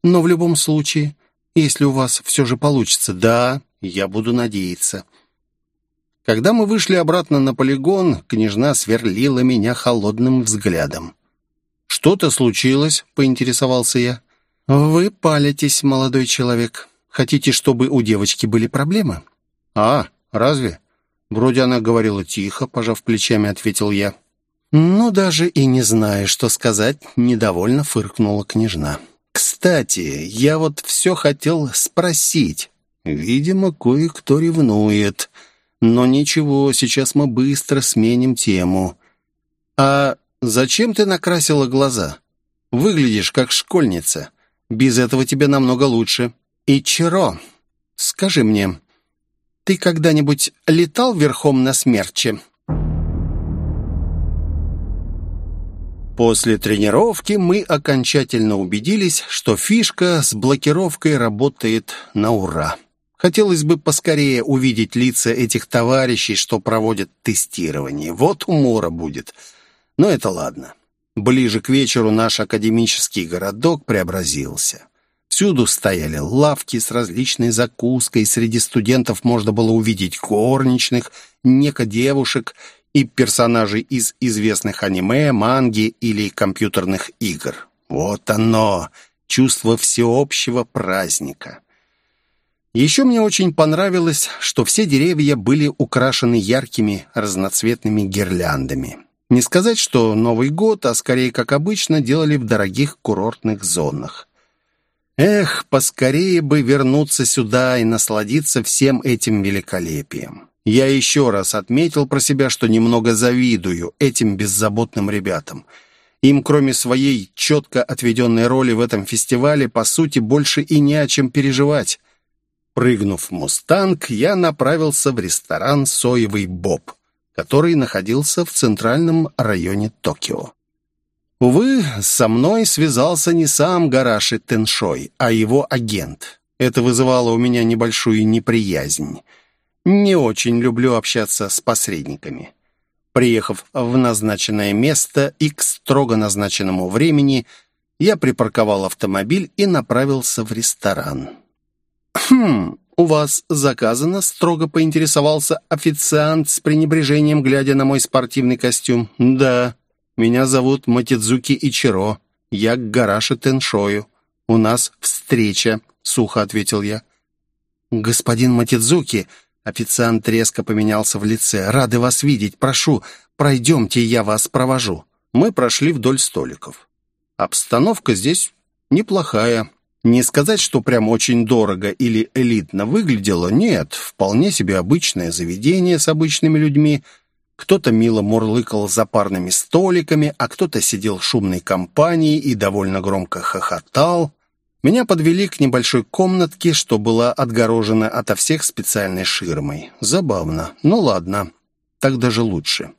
C: но в любом случае, если у вас все же получится,
A: да, я буду надеяться. Когда мы вышли обратно на полигон, княжна сверлила меня холодным взглядом. «Что-то случилось?» — поинтересовался я.
C: «Вы палитесь, молодой человек. Хотите, чтобы у девочки были проблемы?»
A: «А, разве?» Вроде она говорила тихо, пожав плечами, ответил я.
C: «Ну, даже и не знаю, что сказать», — недовольно фыркнула княжна. «Кстати, я вот все хотел спросить. Видимо, кое-кто ревнует. Но ничего, сейчас мы быстро сменим тему. А зачем ты накрасила глаза? Выглядишь как школьница. Без этого тебе намного лучше. И Чиро, скажи мне, ты когда-нибудь летал верхом на смерче?» После тренировки мы окончательно убедились, что фишка с блокировкой работает на ура. Хотелось бы поскорее увидеть лица этих товарищей, что проводят тестирование. Вот умора будет. Но это ладно. Ближе к вечеру наш академический городок преобразился. Всюду стояли лавки с различной закуской, среди студентов можно было увидеть горничных, неко девушек и персонажей из известных аниме, манги или компьютерных игр. Вот оно, чувство всеобщего праздника. Еще мне очень понравилось, что все деревья были украшены яркими разноцветными гирляндами. Не сказать, что Новый год, а скорее, как обычно, делали в дорогих курортных зонах. Эх, поскорее бы вернуться сюда и насладиться всем этим великолепием. Я еще раз отметил про себя, что немного завидую этим беззаботным ребятам. Им, кроме своей четко отведенной роли в этом фестивале, по сути, больше и не о чем переживать. Прыгнув в «Мустанг», я направился в ресторан «Соевый Боб», который находился в центральном районе Токио. Увы, со мной связался не сам Гараши Теншой, а его агент. Это вызывало у меня небольшую неприязнь. Не очень люблю общаться с посредниками. Приехав в назначенное место и к строго назначенному времени, я припарковал автомобиль и направился в ресторан. «Хм, у вас заказано?» — строго поинтересовался официант с пренебрежением, глядя на мой спортивный костюм. «Да, меня зовут Матидзуки Ичиро. Я к Гараши Теншою. У нас встреча», — сухо ответил я. «Господин Матидзуки», Официант резко поменялся в лице. «Рады вас видеть. Прошу, пройдемте, я вас провожу». Мы прошли вдоль столиков. Обстановка здесь неплохая. Не сказать, что прям очень дорого или элитно выглядело. Нет, вполне себе обычное заведение с обычными людьми. Кто-то мило мурлыкал за парными столиками, а кто-то сидел в шумной компании и довольно громко хохотал. Меня подвели к небольшой комнатке, что была отгорожена ото всех специальной ширмой. Забавно. Ну ладно, так даже лучше.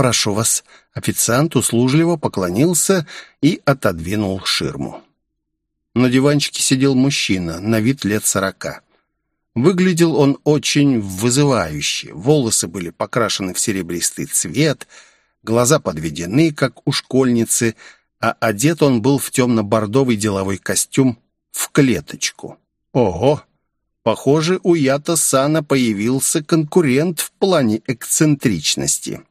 C: «Прошу вас». Официант услужливо поклонился и отодвинул ширму. На диванчике сидел мужчина, на вид лет сорока. Выглядел он очень вызывающе. Волосы были покрашены в серебристый цвет, глаза подведены, как у школьницы, а одет он был в темно-бордовый деловой костюм в клеточку. Ого! Похоже, у Ята Сана появился конкурент в плане эксцентричности.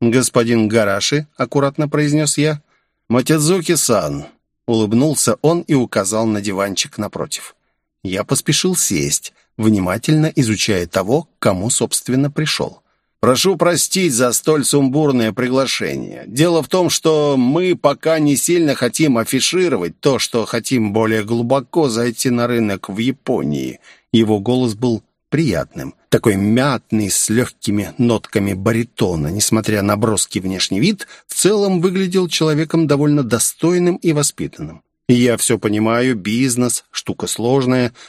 C: «Господин Гараши», — аккуратно произнес я, — «Матядзуки-сан», — улыбнулся он и указал на диванчик напротив. Я поспешил сесть, внимательно изучая того, к кому, собственно, пришел. Прошу простить за столь сумбурное приглашение. Дело в том, что мы пока не сильно хотим афишировать то, что хотим более глубоко зайти на рынок в Японии. Его голос был приятным, такой мятный, с легкими нотками баритона. Несмотря на броский внешний вид, в целом выглядел человеком довольно достойным и воспитанным. Я все понимаю, бизнес, штука сложная —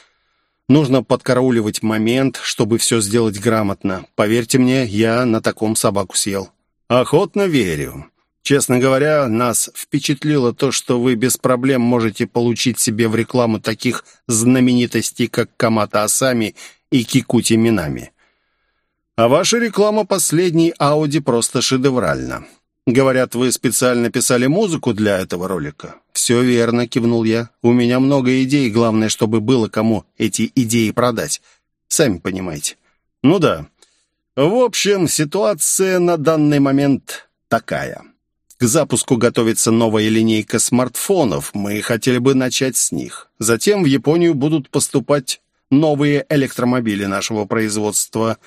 C: Нужно подкарауливать момент, чтобы все сделать грамотно. Поверьте мне, я на таком собаку съел. Охотно верю. Честно говоря, нас впечатлило то, что вы без проблем можете получить себе в рекламу таких знаменитостей, как Камата Асами и Кикути Минами. А ваша реклама последней Ауди просто шедевральна. Говорят, вы специально писали музыку для этого ролика. Все верно, кивнул я. У меня много идей, главное, чтобы было кому эти идеи продать. Сами понимаете. Ну да. В общем, ситуация на данный момент такая.
A: К запуску готовится новая линейка смартфонов. Мы хотели бы начать с них. Затем в Японию будут поступать новые электромобили нашего производства.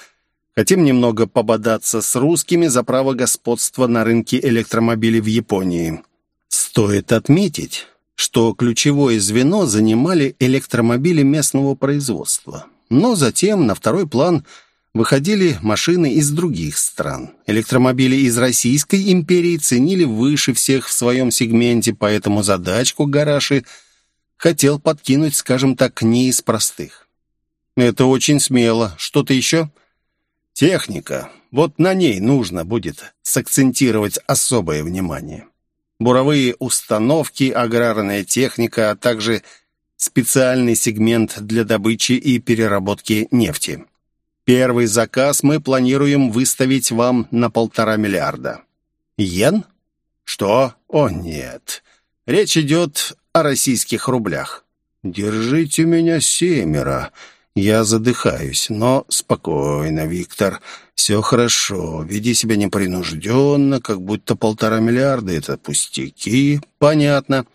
A: Хотим немного пободаться с русскими за право господства на рынке электромобилей в Японии. Стоит отметить, что ключевое звено занимали электромобили местного производства. Но затем на второй план выходили машины из других стран. Электромобили из Российской империи ценили выше всех в своем сегменте, поэтому задачку Гараши хотел подкинуть, скажем так, не из простых. Это очень смело. Что-то еще? Техника. Вот на ней нужно будет сакцентировать особое внимание буровые установки, аграрная техника, а также специальный сегмент для добычи и переработки нефти. Первый заказ мы планируем выставить вам на полтора миллиарда. Йен? Что? О, нет. Речь идет о российских рублях. Держите меня семеро. Я задыхаюсь, но спокойно, Виктор. Все хорошо. Веди себя непринужденно, как будто полтора миллиарда — это пустяки. Понятно.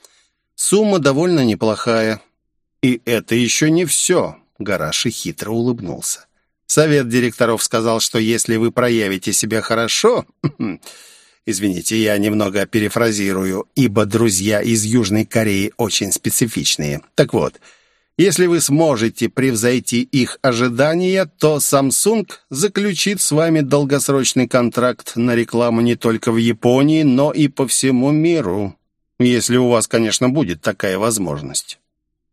A: Сумма довольно неплохая. И это еще не все. Гараши хитро улыбнулся. Совет директоров сказал, что если вы проявите себя хорошо... Извините, я немного перефразирую, ибо друзья из Южной Кореи очень специфичные. Так вот, если вы сможете превзойти их ожидания, то Samsung заключит с вами долгосрочный контракт на рекламу не только в Японии, но и по всему миру. Если у вас, конечно, будет такая возможность.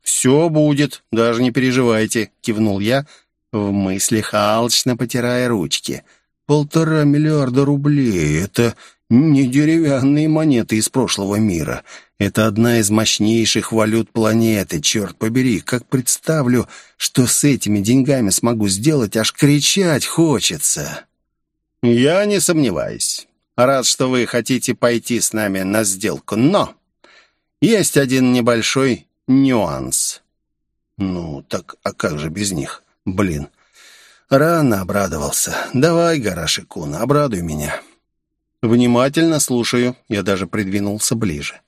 A: «Все будет, даже не переживайте», — кивнул я, в мыслях алчно потирая ручки. «Полтора миллиарда рублей — это не деревянные монеты из прошлого мира. Это одна из мощнейших валют планеты, черт побери. Как представлю, что с этими деньгами смогу сделать, аж кричать хочется. Я не сомневаюсь. Рад, что вы хотите пойти с нами на сделку, но есть один небольшой нюанс. Ну, так а как же без них? Блин, рано обрадовался. Давай, Гараши-кун, обрадуй меня. Внимательно слушаю. Я даже придвинулся ближе.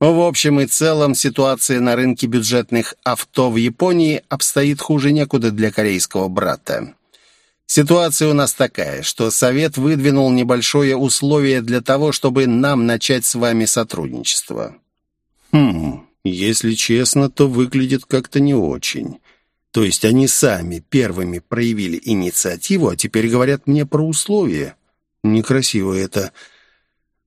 A: В общем и целом, ситуация на рынке бюджетных авто в Японии обстоит хуже некуда для корейского брата. Ситуация у нас такая, что Совет выдвинул небольшое условие для того, чтобы нам начать с вами сотрудничество. Хм, если честно, то выглядит как-то не очень. То есть они сами первыми проявили инициативу, а теперь говорят мне про условия. Некрасиво это.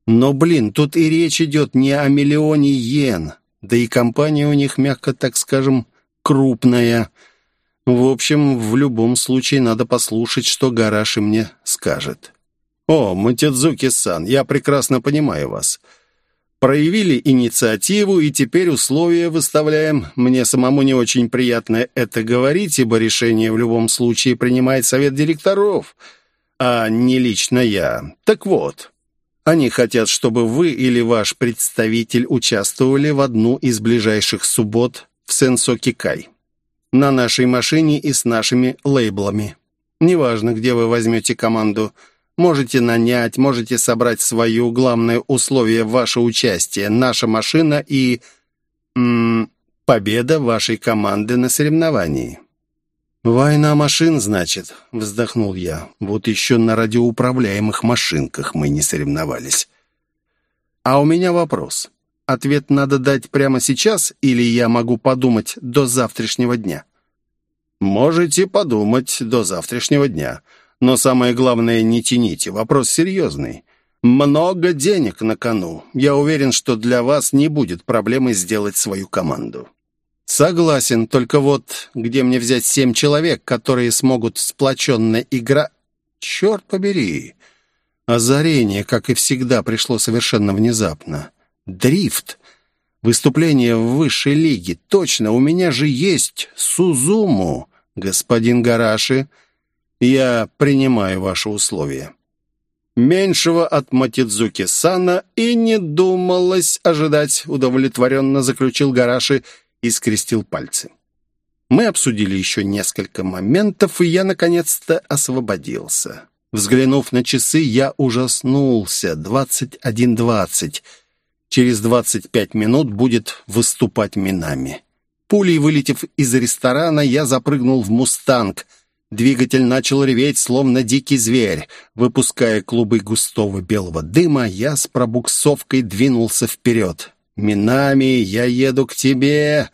A: Но, блин, тут и речь идет не о миллионе йен. Да и компания у них, мягко так скажем, крупная. В общем, в любом случае надо послушать, что Гараши мне скажет. «О, Матидзуки-сан, я прекрасно понимаю вас. Проявили инициативу, и теперь условия выставляем. Мне самому не очень приятно это говорить, ибо решение в любом случае принимает совет директоров, а не лично я. Так вот, они хотят, чтобы вы или ваш представитель участвовали в одну из ближайших суббот в Сенсокикай. На нашей машине и с нашими лейблами. Неважно, где вы возьмете команду. Можете нанять, можете собрать свою. Главное условие – ваше участие. Наша машина и... М -м, победа вашей команды на соревновании. «Война машин, значит», — вздохнул я. «Вот еще на радиоуправляемых машинках мы не соревновались». «А у меня вопрос. Ответ надо дать прямо сейчас, или я могу подумать до завтрашнего дня?» «Можете подумать до завтрашнего дня. Но самое главное, не тяните. Вопрос серьезный. Много денег на кону. Я уверен, что для вас не будет проблемы сделать свою команду». «Согласен, только вот где мне взять семь человек, которые смогут сплоченно игра...» «Черт побери!» Озарение, как и всегда, пришло совершенно внезапно. «Дрифт! Выступление в высшей лиге! Точно, у меня же есть Сузуму, господин Гараши. Я принимаю ваши условия». Меньшего от Матидзуки Сана и не думалось ожидать, удовлетворенно заключил Гараши и скрестил пальцы. Мы обсудили еще несколько моментов, и я, наконец-то, освободился.
C: Взглянув на часы, я ужаснулся. Двадцать один двадцать. Через двадцать пять минут будет выступать Минами. Пулей вылетев из ресторана, я запрыгнул в «Мустанг». Двигатель начал реветь, словно дикий зверь. Выпуская клубы густого белого дыма, я с пробуксовкой двинулся вперед. «Минами, я еду к тебе!»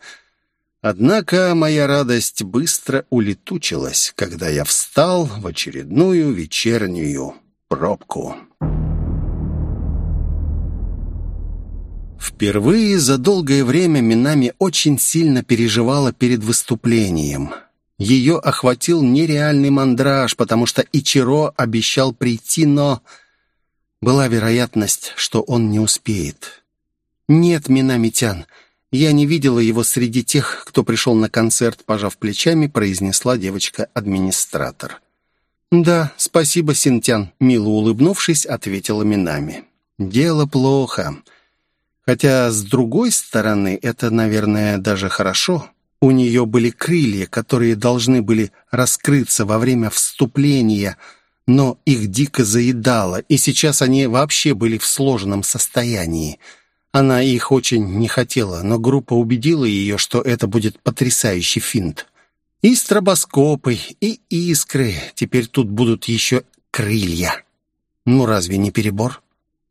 C: Однако моя радость быстро улетучилась, когда я встал в очередную вечернюю пробку. Впервые за долгое время Минами очень сильно переживала перед выступлением. Ее охватил нереальный мандраж, потому что Ичиро обещал прийти, но была вероятность, что он не успеет. «Нет, Минамитян, «Я не видела его среди тех, кто пришел на концерт», пожав плечами, произнесла девочка-администратор. «Да, спасибо, Синтян», — мило улыбнувшись, ответила Минами. «Дело плохо. Хотя, с другой стороны, это, наверное, даже хорошо. У нее были крылья, которые должны были раскрыться во время вступления, но их дико заедало, и сейчас они вообще были в сложном состоянии». Она их очень не хотела, но группа убедила ее, что это будет потрясающий финт. И стробоскопы, и искры. Теперь тут будут еще крылья. Ну, разве не перебор?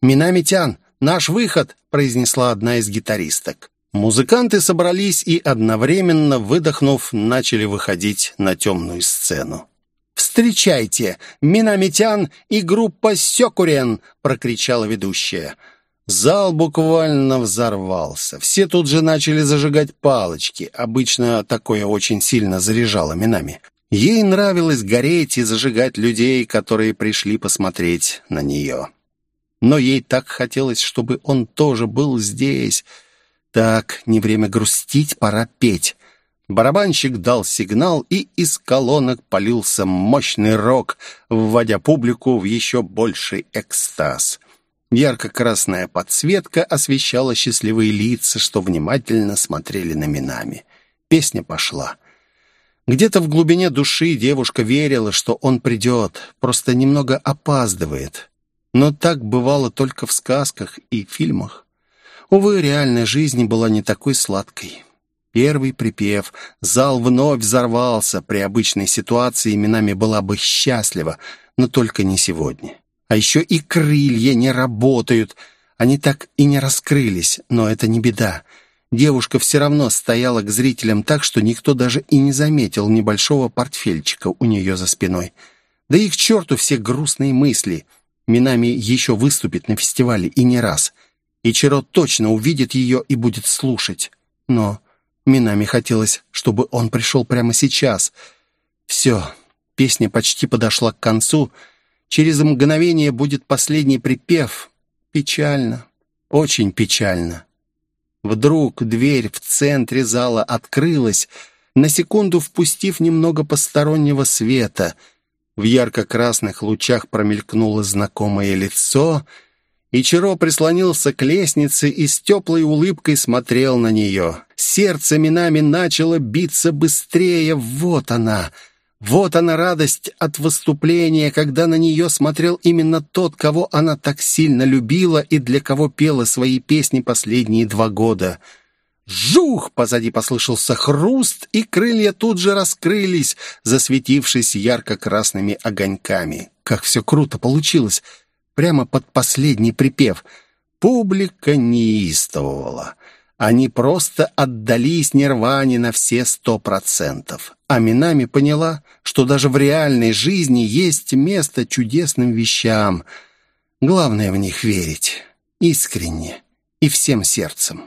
C: «Минамитян, наш выход!» — произнесла одна из гитаристок. Музыканты собрались и, одновременно выдохнув, начали выходить на темную сцену. «Встречайте! Минамитян и группа Сёкурен!» — прокричала ведущая. Зал буквально взорвался. Все тут же начали зажигать палочки. Обычно такое очень сильно заряжало минами. Ей нравилось гореть и зажигать людей, которые пришли посмотреть на нее. Но ей так хотелось, чтобы он тоже был здесь. Так, не время грустить, пора петь. Барабанщик дал сигнал, и из колонок полился мощный рок, вводя публику в еще больший экстаз. Ярко-красная подсветка освещала счастливые лица, что внимательно смотрели на Минами. Песня пошла. Где-то в глубине души девушка верила, что он придет, просто немного опаздывает. Но так бывало только в сказках и фильмах. Увы, реальная жизнь была не такой сладкой. Первый припев. Зал вновь взорвался. При обычной ситуации именами была бы счастлива, но только не сегодня. А еще и крылья не работают. Они так и не раскрылись, но это не беда. Девушка все равно стояла к зрителям так, что никто даже и не заметил небольшого портфельчика у нее за спиной. Да и к черту все грустные мысли. Минами еще выступит на фестивале и не раз. И Чиро точно увидит ее и будет слушать. Но Минами хотелось, чтобы он пришел прямо сейчас. Все, песня почти подошла к концу — Через мгновение будет последний припев. Печально, очень печально. Вдруг дверь в центре зала открылась, на секунду впустив немного постороннего света. В ярко-красных лучах промелькнуло знакомое лицо, и Чиро прислонился к лестнице и с теплой улыбкой смотрел на нее. Сердце минами начало биться быстрее. Вот она — вот она радость от выступления, когда на нее смотрел именно тот, кого она так сильно любила и для кого пела свои песни последние два года. Жух! Позади послышался хруст, и крылья тут же раскрылись, засветившись ярко-красными огоньками. Как все круто получилось! Прямо под последний припев. Публика неистовывала. Они просто отдались Нирване на все сто процентов. А Минами поняла, что даже в реальной жизни есть место чудесным вещам. Главное в них верить. Искренне и всем сердцем.